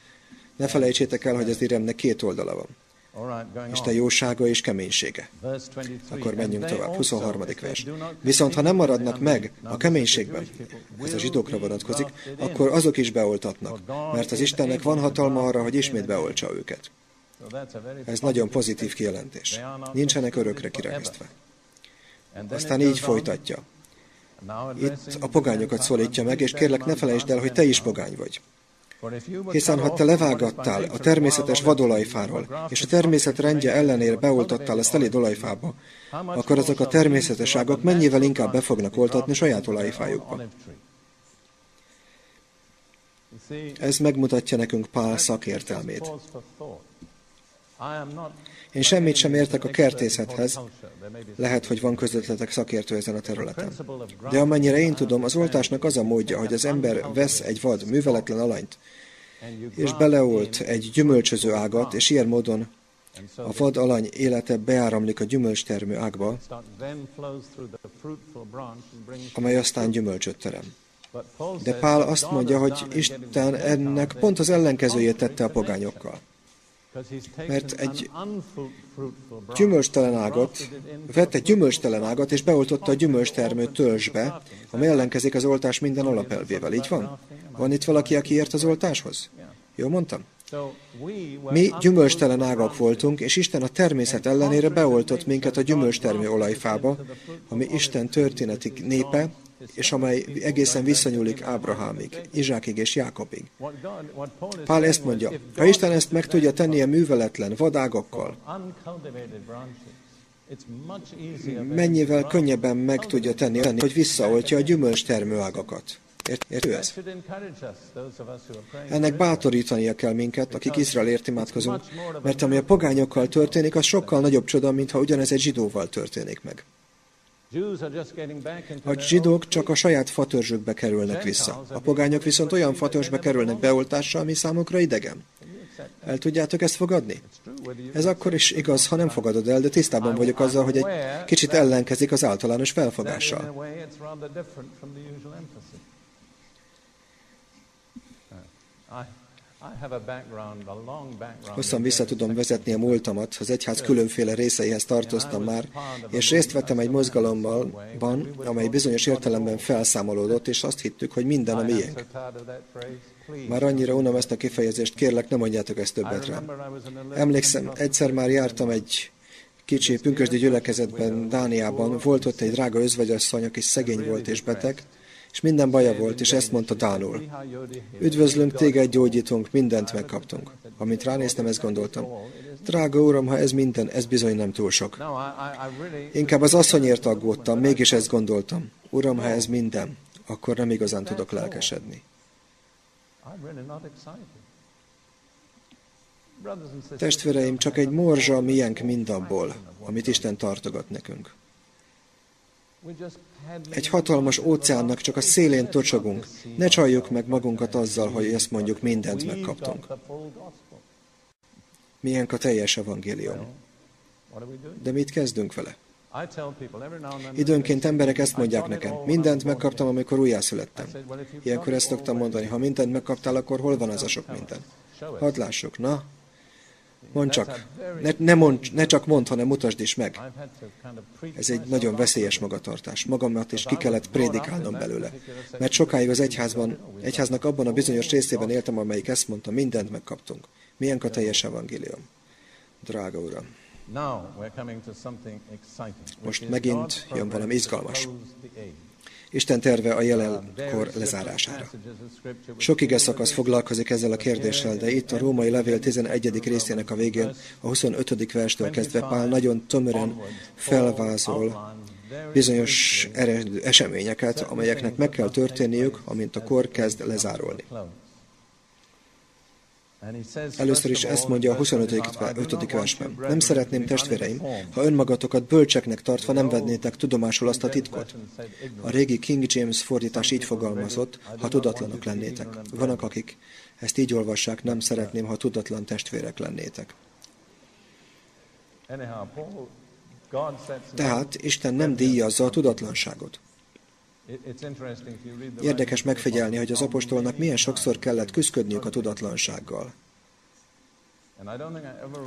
S1: Ne felejtsétek el, hogy az éremnek két oldala van. Isten jósága és keménysége. Akkor menjünk tovább. 23. vers. Viszont ha nem maradnak meg a keménységben, ez a zsidókra vonatkozik, akkor azok is beoltatnak, mert az Istennek van hatalma arra, hogy ismét beoltsa őket. Ez nagyon pozitív kijelentés. Nincsenek örökre kireheztve. Aztán így folytatja. Itt a pogányokat szólítja meg, és kérlek ne felejtsd el, hogy te is pogány vagy. Hiszen ha te levágattál a természetes vadolajfáról, és a természet rendje ellenére beoltattál a szelid olajfába, akkor azok a természetes ágak mennyivel inkább be fognak oltatni saját olajfájukba. Ez megmutatja nekünk Pál szakértelmét. Én semmit sem értek a kertészethez, lehet, hogy van közvetletek szakértő ezen a területen. De amennyire én tudom, az oltásnak az a módja, hogy az ember vesz egy vad, műveletlen alanyt, és beleolt egy gyümölcsöző ágat, és ilyen módon a vad alany élete beáramlik a gyümölcstermő ágba, amely aztán gyümölcsöt terem. De Pál azt mondja, hogy Isten ennek pont az ellenkezőjét tette a pogányokkal mert egy gyümölcstelen ágat, vett egy gyümölcstelen ágat, és beoltotta a gyümölcstermő törzsbe, ami ellenkezik az oltás minden alapelvével. Így van? Van itt valaki, aki ért az oltáshoz? Jó mondtam? Mi gyümölcstelen ágak voltunk, és Isten a természet ellenére beoltott minket a gyümölcstermő olajfába, ami Isten történeti népe, és amely egészen visszanyúlik Ábrahámig, Izsákig és Jákobig. Pál ezt mondja, ha Isten ezt meg tudja tenni a műveletlen vadágakkal, mennyivel könnyebben meg tudja tenni, hogy visszaoltja a gyümölcstermő ágakat. Értő ez? Ennek bátorítania kell minket, akik Izraelért imádkozunk, mert ami a pogányokkal történik, az sokkal nagyobb csoda, mintha ugyanez egy zsidóval történik meg. A zsidók csak a saját fatörzsükbe kerülnek vissza. A pogányok viszont olyan fatörzsbe kerülnek beoltással, ami számukra idegen. El tudjátok ezt fogadni? Ez akkor is igaz, ha nem fogadod el, de tisztában vagyok azzal, hogy egy kicsit ellenkezik az általános felfogással. Hosszan vissza tudom vezetni a múltamat, az egyház különféle részeihez tartoztam már, és részt vettem egy mozgalomban, amely bizonyos értelemben felszámolódott, és azt hittük, hogy minden a miénk. Már annyira unom ezt a kifejezést, kérlek, ne mondjátok ezt többet rám. Emlékszem, egyszer már jártam egy kicsi pünkösdi gyülekezetben, Dániában, volt ott egy drága özvegyasszony, aki szegény volt és beteg, és minden baja volt, és ezt mondta Dánul. Üdvözlünk, téged gyógyítunk, mindent megkaptunk. Amint ránéztem, ezt gondoltam. Drága uram, ha ez minden, ez bizony nem túl sok. Inkább az asszonyért aggódtam, mégis ezt gondoltam. Uram, ha ez minden, akkor nem igazán tudok lelkesedni. Testvéreim, csak egy morzsa miénk mindabból, amit Isten tartogat nekünk. Egy hatalmas óceánnak csak a szélén tocsogunk. Ne csaljuk meg magunkat azzal, hogy ezt mondjuk mindent megkaptunk. Milyen a teljes evangélium. De mit kezdünk vele? Időnként emberek ezt mondják nekem, mindent megkaptam, amikor újjászülettem. Ilyenkor ezt szoktam mondani, ha mindent megkaptál, akkor hol van az a sok minden? Hadd lássuk, na, Mondd csak, ne, ne, mond, ne csak mondd, hanem mutasd is meg. Ez egy nagyon veszélyes magatartás. Magamat is ki kellett prédikálnom belőle. Mert sokáig az egyházban, egyháznak abban a bizonyos részében éltem, amelyik ezt mondta, mindent megkaptunk. Milyen a teljes evangélium. Drága Uram! Most megint jön valami izgalmas. Isten terve a jelenkor lezárására. Sok ige szakasz foglalkozik ezzel a kérdéssel, de itt a római levél 11. részének a végén, a 25. verstől kezdve Pál nagyon tömören felvázol bizonyos eseményeket, amelyeknek meg kell történniük, amint a kor kezd lezárolni. Először is ezt mondja a 25. 5. versben. Nem szeretném, testvéreim, ha önmagatokat bölcseknek tartva nem vednétek tudomásul azt a titkot. A régi King James fordítás így fogalmazott, ha tudatlanok lennétek. Vannak, akik ezt így olvassák, nem szeretném, ha tudatlan testvérek lennétek. Tehát Isten nem díjazza a tudatlanságot. Érdekes megfigyelni, hogy az apostolnak milyen sokszor kellett küzdködniük a tudatlansággal.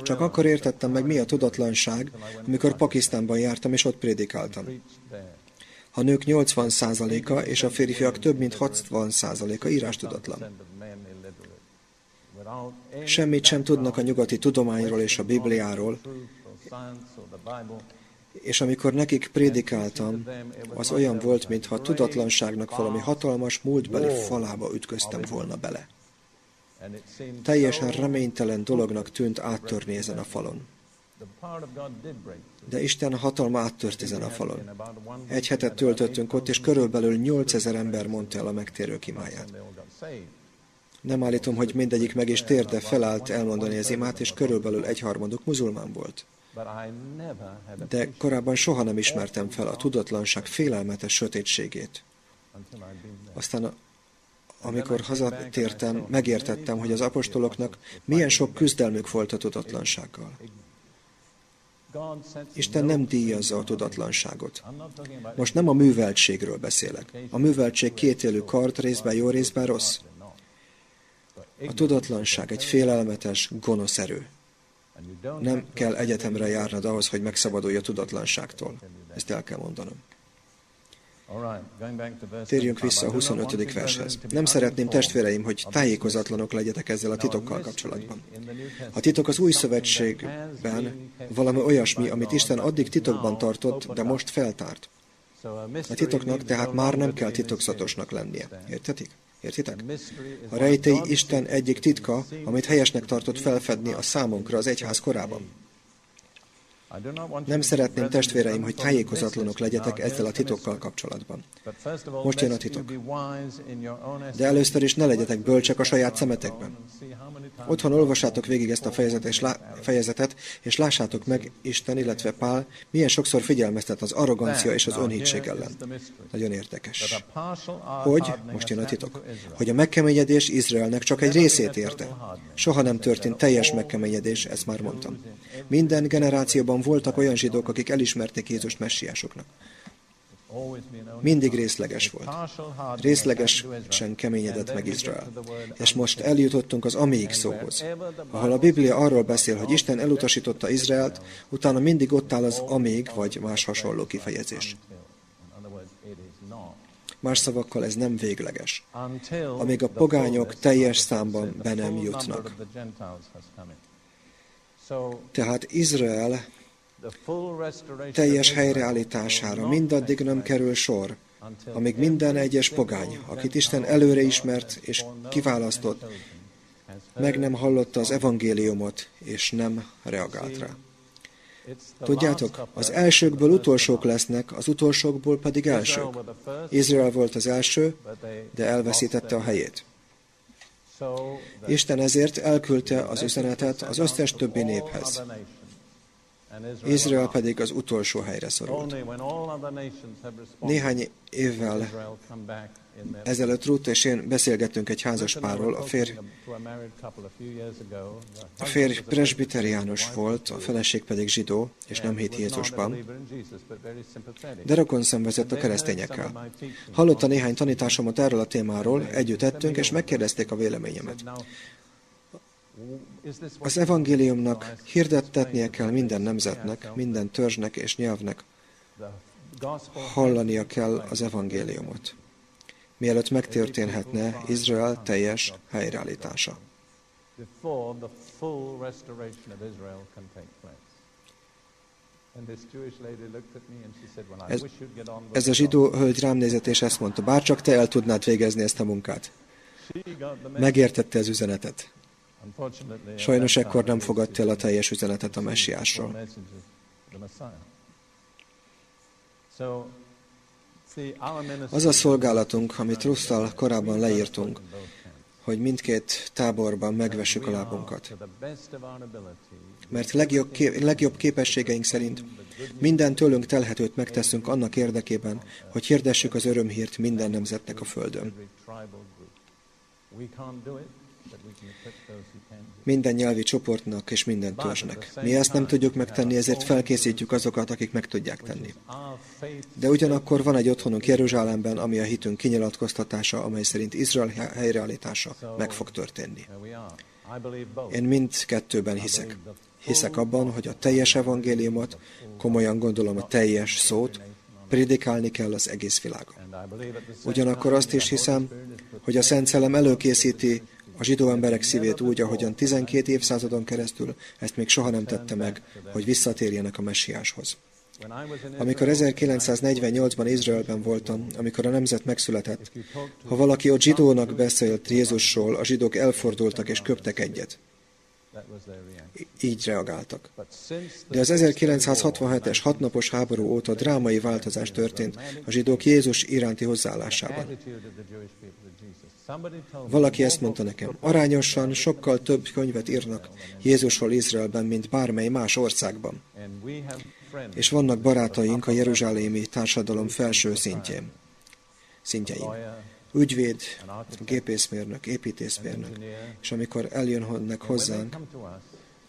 S1: Csak akkor értettem meg, mi a tudatlanság, amikor Pakisztánban jártam és ott prédikáltam. A nők 80%-a és a férfiak több mint 60%-a írás tudatlan. Semmit sem tudnak a nyugati tudományról és a Bibliáról, és amikor nekik prédikáltam, az olyan volt, mintha a tudatlanságnak valami hatalmas múltbeli falába ütköztem volna bele. Teljesen reménytelen dolognak tűnt áttörni ezen a falon. De Isten hatalma áttört ezen a falon. Egy hetet töltöttünk ott, és körülbelül 8000 ember mondta el a megtérő imáját. Nem állítom, hogy mindegyik meg is tér, de felállt elmondani az imát, és körülbelül egyharmaduk muzulmán volt. De korábban soha nem ismertem fel a tudatlanság félelmetes sötétségét. Aztán amikor hazatértem, megértettem, hogy az apostoloknak milyen sok küzdelmük volt a tudatlansággal. Isten nem díjazza a tudatlanságot. Most nem a műveltségről beszélek. A műveltség kétélű kard, részben jó, részben rossz. A tudatlanság egy félelmetes, gonosz erő. Nem kell egyetemre járnod ahhoz, hogy megszabadulj a tudatlanságtól. Ezt el kell mondanom. Térjünk vissza a 25. vershez. Nem szeretném, testvéreim, hogy tájékozatlanok legyetek ezzel a titokkal kapcsolatban. A titok az új szövetségben valami olyasmi, amit Isten addig titokban tartott, de most feltárt. A titoknak tehát már nem kell titokzatosnak lennie. Értetik? Értitek? A rejtély Isten egyik titka, amit helyesnek tartott felfedni a számunkra az egyház korában. Nem szeretném, testvéreim, hogy tájékozatlanok legyetek ezzel a titokkal kapcsolatban. Most jön a titok. De először is ne legyetek bölcsek a saját szemetekben. Otthon olvassátok végig ezt a fejezetet és, lá, lássátok meg Isten, illetve Pál, milyen sokszor figyelmeztet az arrogancia és az önhítség ellen. Nagyon érdekes. Hogy, most jön a titok, hogy a megkeményedés Izraelnek csak egy részét érte. Soha nem történt teljes megkeményedés, ezt már mondtam. Minden generációban voltak olyan zsidók, akik elismerték Jézust messiásoknak. Mindig részleges volt. Részlegesen keményedett meg Izrael. És most eljutottunk az amíg szóhoz. Ahol a Biblia arról beszél, hogy Isten elutasította Izraelt, utána mindig ott áll az amíg, vagy más hasonló kifejezés. Más szavakkal ez nem végleges, amíg a pogányok teljes számban be nem jutnak. Tehát Izrael teljes helyreállítására mindaddig nem kerül sor, amíg minden egyes pogány, akit Isten előre ismert és kiválasztott, meg nem hallotta az evangéliumot, és nem reagált rá. Tudjátok, az elsőkből utolsók lesznek, az utolsókból pedig elsők. Izrael volt az első, de elveszítette a helyét. Isten ezért elküldte az üzenetet az összes többi néphez. Izrael pedig az utolsó helyre szorult. Néhány évvel ezelőtt Ruth és én beszélgettünk egy házaspárról, a férj, a férj presbiteriánus volt, a feleség pedig zsidó, és nem hit Jézusban, de rokon szenvezett a keresztényekkel. Hallotta néhány tanításomat erről a témáról, együtt ettünk, és megkérdezték a véleményemet. Az evangéliumnak hirdettetnie kell minden nemzetnek, minden törzsnek és nyelvnek. Hallania kell az evangéliumot, mielőtt megtörténhetne Izrael teljes helyreállítása. Ez, ez a zsidó hölgy rám nézett, és ezt mondta, bárcsak te el tudnád végezni ezt a munkát. Megértette az üzenetet. Sajnos ekkor nem fogadta el a teljes üzenetet a messiásról. Az a szolgálatunk, amit Rusztal korábban leírtunk, hogy mindkét táborban megvessük a lábunkat. Mert legjobb, kép, legjobb képességeink szerint minden tőlünk telhetőt megteszünk annak érdekében, hogy hirdessük az örömhírt minden nemzetnek a földön. Minden nyelvi csoportnak és minden törzsnek. Mi ezt nem tudjuk megtenni, ezért felkészítjük azokat, akik meg tudják tenni. De ugyanakkor van egy otthonunk Jeruzsálemben, ami a hitünk kinyilatkoztatása, amely szerint Izrael helyreállítása meg fog történni. Én mindkettőben hiszek. Hiszek abban, hogy a teljes evangéliumot, komolyan gondolom a teljes szót, prédikálni kell az egész világon. Ugyanakkor azt is hiszem, hogy a Szent Szellem előkészíti a zsidó emberek szívét úgy, ahogyan 12 évszázadon keresztül ezt még soha nem tette meg, hogy visszatérjenek a messiáshoz. Amikor 1948-ban Izraelben voltam, amikor a nemzet megszületett, ha valaki ott zsidónak beszélt Jézusról, a zsidók elfordultak és köptek egyet. Így reagáltak. De az 1967-es hatnapos háború óta drámai változás történt a zsidók Jézus iránti hozzáállásában. Valaki ezt mondta nekem. Arányosan sokkal több könyvet írnak Jézusról Izraelben, mint bármely más országban. És vannak barátaink a jeruzsálémi társadalom felső szintjén. Szintjein. Ügyvéd, gépészmérnök, építészmérnök. És amikor eljönnek hozzánk,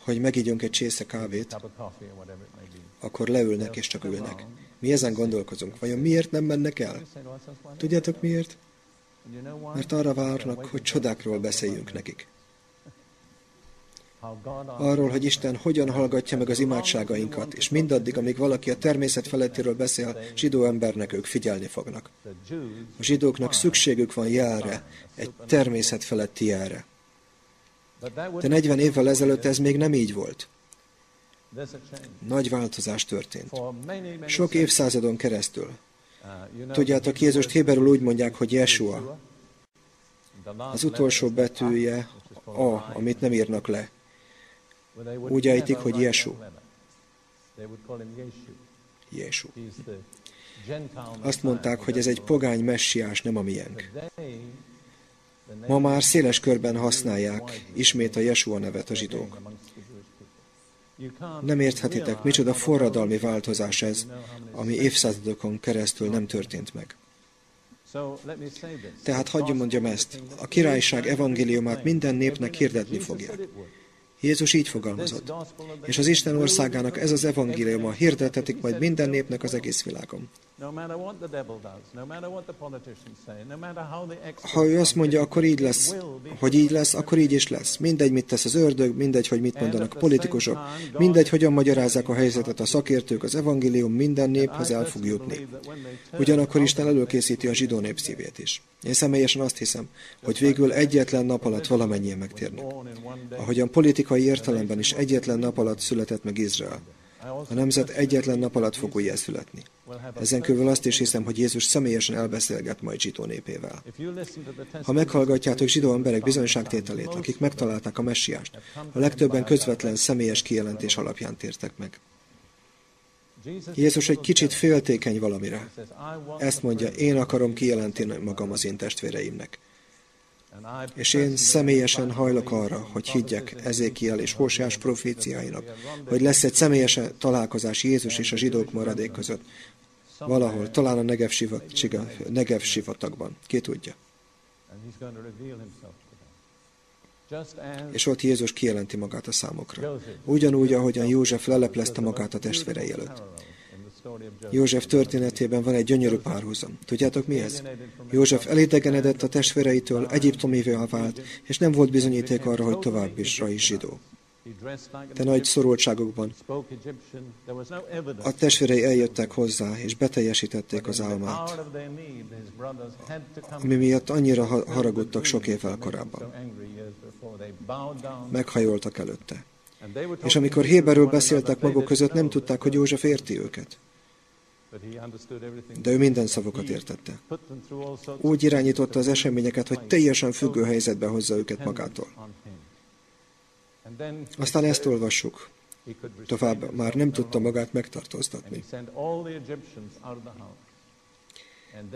S1: hogy megígyunk egy csésze kávét, akkor leülnek és csak ülnek. Mi ezen gondolkozunk. Vajon miért nem mennek el? Tudjátok miért? Mert arra várnak, hogy csodákról beszéljünk nekik. Arról, hogy Isten hogyan hallgatja meg az imádságainkat, és mindaddig, amíg valaki a természet felettéről beszél, zsidó embernek ők figyelni fognak. A zsidóknak szükségük van jelre, egy természet feletti jelre. De 40 évvel ezelőtt ez még nem így volt. Nagy változás történt. Sok évszázadon keresztül Tudjátok, Jézust héberül úgy mondják, hogy Yeshua. Az utolsó betűje A, amit nem írnak le. Úgy ejtik, hogy Jesu. Jesu. Azt mondták, hogy ez egy pogány messiás, nem a miénk. Ma már széles körben használják ismét a Jesua nevet a zsidók. Nem érthetitek, micsoda forradalmi változás ez, ami évszázadokon keresztül nem történt meg. Tehát hagyjam mondjam ezt, a királyság evangéliumát minden népnek hirdetni fogják. Jézus így fogalmazott. És az Isten országának ez az evangéliuma hirdetetik majd minden népnek az egész világon. Ha ő azt mondja, akkor így lesz, hogy így lesz, akkor így is lesz. Mindegy, mit tesz az ördög, mindegy, hogy mit mondanak a politikusok, mindegy, hogyan magyarázzák a helyzetet a szakértők, az evangélium minden néphez el fog jutni. Ugyanakkor Isten előkészíti a zsidó nép szívét is. Én személyesen azt hiszem, hogy végül egyetlen nap alatt valamennyien megtérnek. Ahogyan politikai értelemben is egyetlen nap alatt született meg Izrael. A nemzet egyetlen nap alatt fog újjá születni. Ezen kívül azt is hiszem, hogy Jézus személyesen elbeszélget majd zsidó népével. Ha meghallgatjátok zsidó emberek bizonyságtételét, akik megtalálták a messiást, a legtöbben közvetlen személyes kijelentés alapján tértek meg. Jézus egy kicsit féltékeny valamire. Ezt mondja, én akarom kijelenteni magam az én testvéreimnek. És én személyesen hajlok arra, hogy higgyek Ezékiel és Hóseás proféciáinak, hogy lesz egy személyes találkozás Jézus és a zsidók maradék között. Valahol, talán a Negev, sivat, Negev sivatagban. Ki tudja. És ott Jézus kijelenti magát a számokra. Ugyanúgy, ahogyan József leleplezte magát a testvérei előtt. József történetében van egy gyönyörű párhuzam. Tudjátok mi ez? József elidegenedett a testvéreitől, egyiptomivé vált, és nem volt bizonyíték arra, hogy tovább is zsidó. De nagy szorultságokban a testvérei eljöttek hozzá, és beteljesítették az álmát, ami miatt annyira haragudtak sok évvel korábban. Meghajoltak előtte. És amikor Héberről beszéltek maguk között, nem tudták, hogy József érti őket. De ő minden szavokat értette. Úgy irányította az eseményeket, hogy teljesen függő helyzetbe hozza őket magától. Aztán ezt olvassuk. Tovább már nem tudta magát megtartóztatni.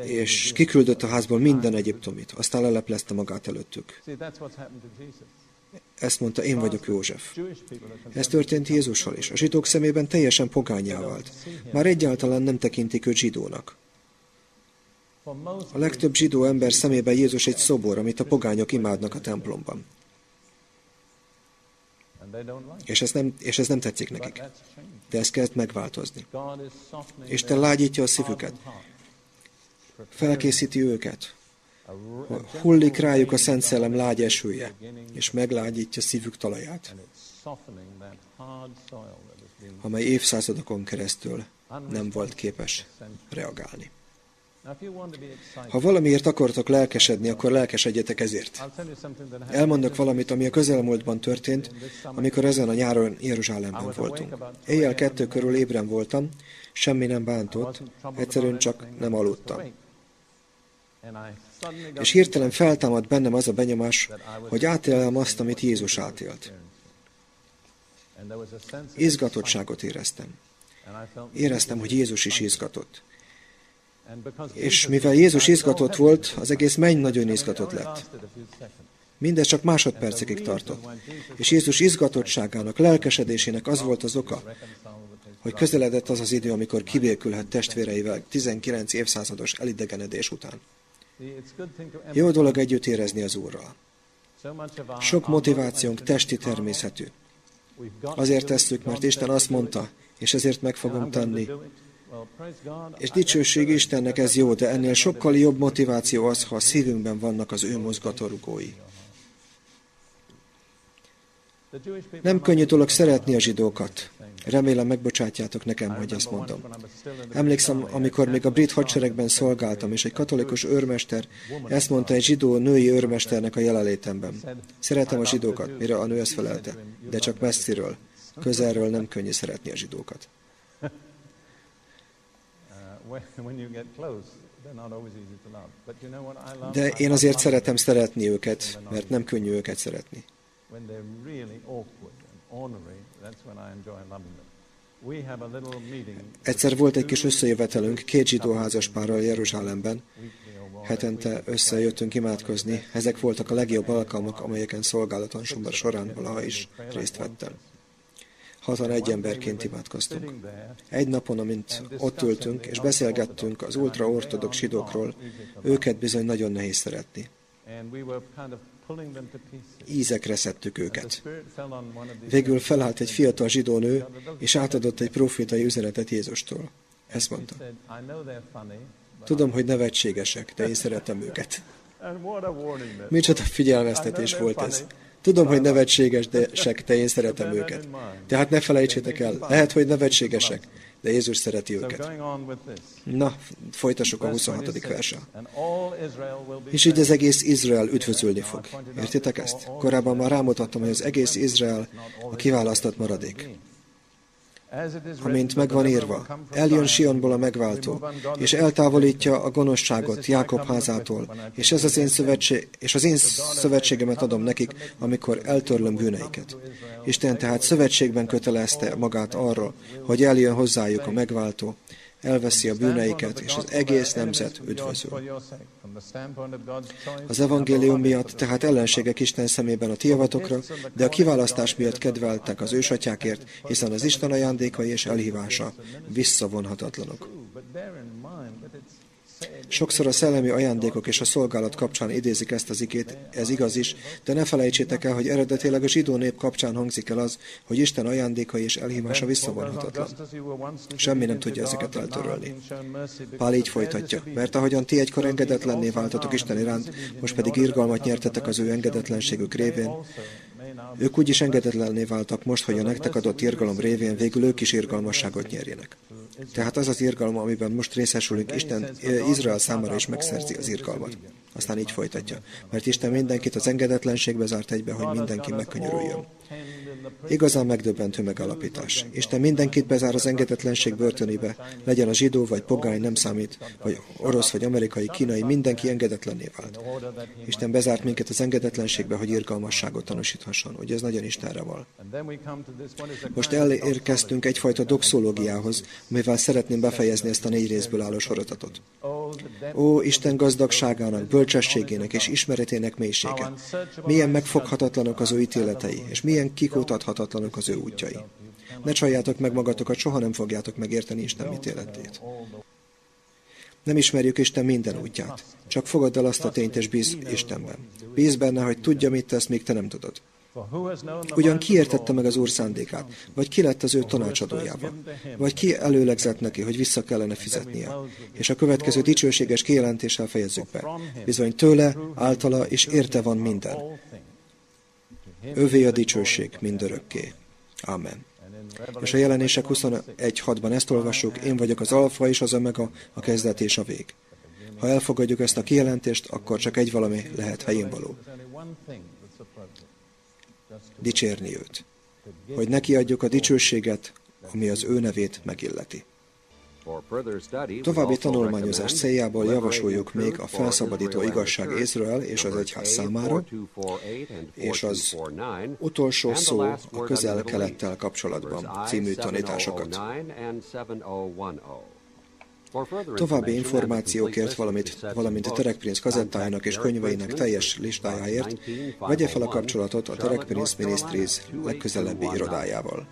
S1: És kiküldött a házból minden egyiptomit, aztán leleplezte magát előttük. Ezt mondta, én vagyok József. Ez történt Jézussal is. A zsidók szemében teljesen pogányá vált. Már egyáltalán nem tekintik őt zsidónak. A legtöbb zsidó ember szemében Jézus egy szobor, amit a pogányok imádnak a templomban. És ez, nem, és ez nem tetszik nekik. De ez kezd megváltozni. Isten lágyítja a szívüket. Felkészíti őket. Hullik rájuk a Szent Szellem lágy esője, és meglágyítja szívük talaját, amely évszázadokon keresztül nem volt képes reagálni. Ha valamiért akartok lelkesedni, akkor lelkesedjetek ezért. Elmondok valamit, ami a közelmúltban történt, amikor ezen a nyáron Jeruzsálemben voltunk. Éjjel kettő körül ébren voltam, semmi nem bántott, egyszerűen csak nem aludtam. És hirtelen feltámad bennem az a benyomás, hogy átélem azt, amit Jézus átélt. Izgatottságot éreztem. Éreztem, hogy Jézus is izgatott. És mivel Jézus izgatott volt, az egész menny nagyon izgatott lett. Mindez csak másodpercekig tartott. És Jézus izgatottságának, lelkesedésének az volt az oka, hogy közeledett az az idő, amikor kibékülhet testvéreivel 19 évszázados elidegenedés után. Jó dolog együtt érezni az Úrral. Sok motivációnk testi természetű. Azért tesszük, mert Isten azt mondta, és ezért meg fogom tenni. És dicsőség Istennek ez jó, de ennél sokkal jobb motiváció az, ha a szívünkben vannak az ő mozgatórugói. Nem könnyű dolog szeretni a zsidókat. Remélem megbocsátjátok nekem, hogy ezt mondom. Emlékszem, amikor még a brit hadseregben szolgáltam, és egy katolikus őrmester ezt mondta egy zsidó női őrmesternek a jelenlétemben. Szeretem a zsidókat, mire a nő ezt felelte, de csak messziről. Közelről nem könnyű szeretni a zsidókat. De én azért szeretem szeretni őket, mert nem könnyű őket szeretni. Egyszer volt egy kis összejövetelünk két zsidó házaspárral Jeruzsálemben. Hetente összejöttünk imádkozni. Ezek voltak a legjobb alkalmak, amelyeken szolgálaton során valaha is részt vettem. Hatan egy emberként imádkoztunk. Egy napon, amint ott ültünk és beszélgettünk az ultraortodox zsidókról, őket bizony nagyon nehéz szeretni. Ízekre szedtük őket. Végül felállt egy fiatal zsidó nő, és átadott egy profétai üzenetet Jézustól. Ezt mondta. Tudom, hogy nevetségesek, de én szeretem őket. Micsoda figyelmeztetés volt ez. Tudom, hogy nevetségesek, de én szeretem őket. Tehát ne felejtsétek el, lehet, hogy nevetségesek, de Jézus szereti őket. Na, folytassuk a 26. versa. És így az egész Izrael üdvözölni fog. Értitek ezt? Korábban már rámutattam, hogy az egész Izrael a kiválasztott maradék amint megvan írva. Eljön Sionból a megváltó, és eltávolítja a gonoszságot Jákob házától, és ez az én szövetség, és az én szövetségemet adom nekik, amikor eltörlöm bűneiket. Isten tehát szövetségben kötelezte magát arról, hogy eljön hozzájuk a megváltó, elveszi a bűneiket, és az egész nemzet üdvözül. Az evangélium miatt tehát ellenségek Isten szemében a ti javatokra, de a kiválasztás miatt kedveltek az ősatyákért, hiszen az Isten ajándékai és elhívása visszavonhatatlanok. Sokszor a szellemi ajándékok és a szolgálat kapcsán idézik ezt az igét, ez igaz is, de ne felejtsétek el, hogy eredetileg a zsidó nép kapcsán hangzik el az, hogy Isten ajándékai és elhívása visszavonhatatlan. Semmi nem tudja ezeket eltörölni. Pál így folytatja, mert ahogyan ti egykor engedetlenné váltatok Isten iránt, most pedig irgalmat nyertetek az ő engedetlenségük révén, ők úgy is engedetlenné váltak most, hogy a nektek adott irgalom révén végül ők is irgalmasságot nyerjenek. Tehát az az irgalma, amiben most részesülünk, Isten Izrael számára is megszerzi az irgalmat. Aztán így folytatja. Mert Isten mindenkit az engedetlenségbe zárt egybe, hogy mindenki megkönyörüljön. Igazán megdöbbentő megalapítás. Isten mindenkit bezár az engedetlenség börtönébe, legyen a zsidó vagy pogány, nem számít, vagy orosz vagy amerikai, kínai, mindenki engedetlenné vált. Isten bezárt minket az engedetlenségbe, hogy irgalmasságot tanúsíthasson. Ugye ez nagyon Istenre val. Most elérkeztünk egyfajta doxológiához, amivel szeretném befejezni ezt a négy részből álló sorozatot. Ó, Isten gazdagságának, bölcsességének és ismeretének mélysége. Milyen megfoghatatlanok az ő ítéletei, és milyen kikutathatatlanok az ő útjai. Ne csaljátok meg magatokat, soha nem fogjátok megérteni Isten ítéletét. Nem ismerjük Isten minden útját. Csak fogadd el azt a tényt, és bíz Istenben. Bíz benne, hogy tudja, mit tesz, míg te nem tudod. Ugyan ki értette meg az Úr szándékát? Vagy ki lett az ő tanácsadójával? Vagy ki előlegzett neki, hogy vissza kellene fizetnie? És a következő dicsőséges kijelentéssel fejezzük be. Bizony tőle, általa és érte van minden. Övé a dicsőség mindörökké. Amen. És a jelenések 21.6-ban ezt olvassuk, én vagyok az alfa és az omega, a kezdet és a vég. Ha elfogadjuk ezt a kijelentést, akkor csak egy valami lehet helyén való. Dicsérni őt. Hogy neki adjuk a dicsőséget, ami az ő nevét megilleti. További tanulmányozás céljából javasoljuk még a felszabadító igazság Izrael és az egyház számára, és az utolsó szó a közel-kelettel kapcsolatban című tanításokat. További információkért, valamint, valamint a Terek Prince kazettájának és könyveinek teljes listájáért vegye fel a kapcsolatot a Terek Prince Ministries legközelebbi irodájával.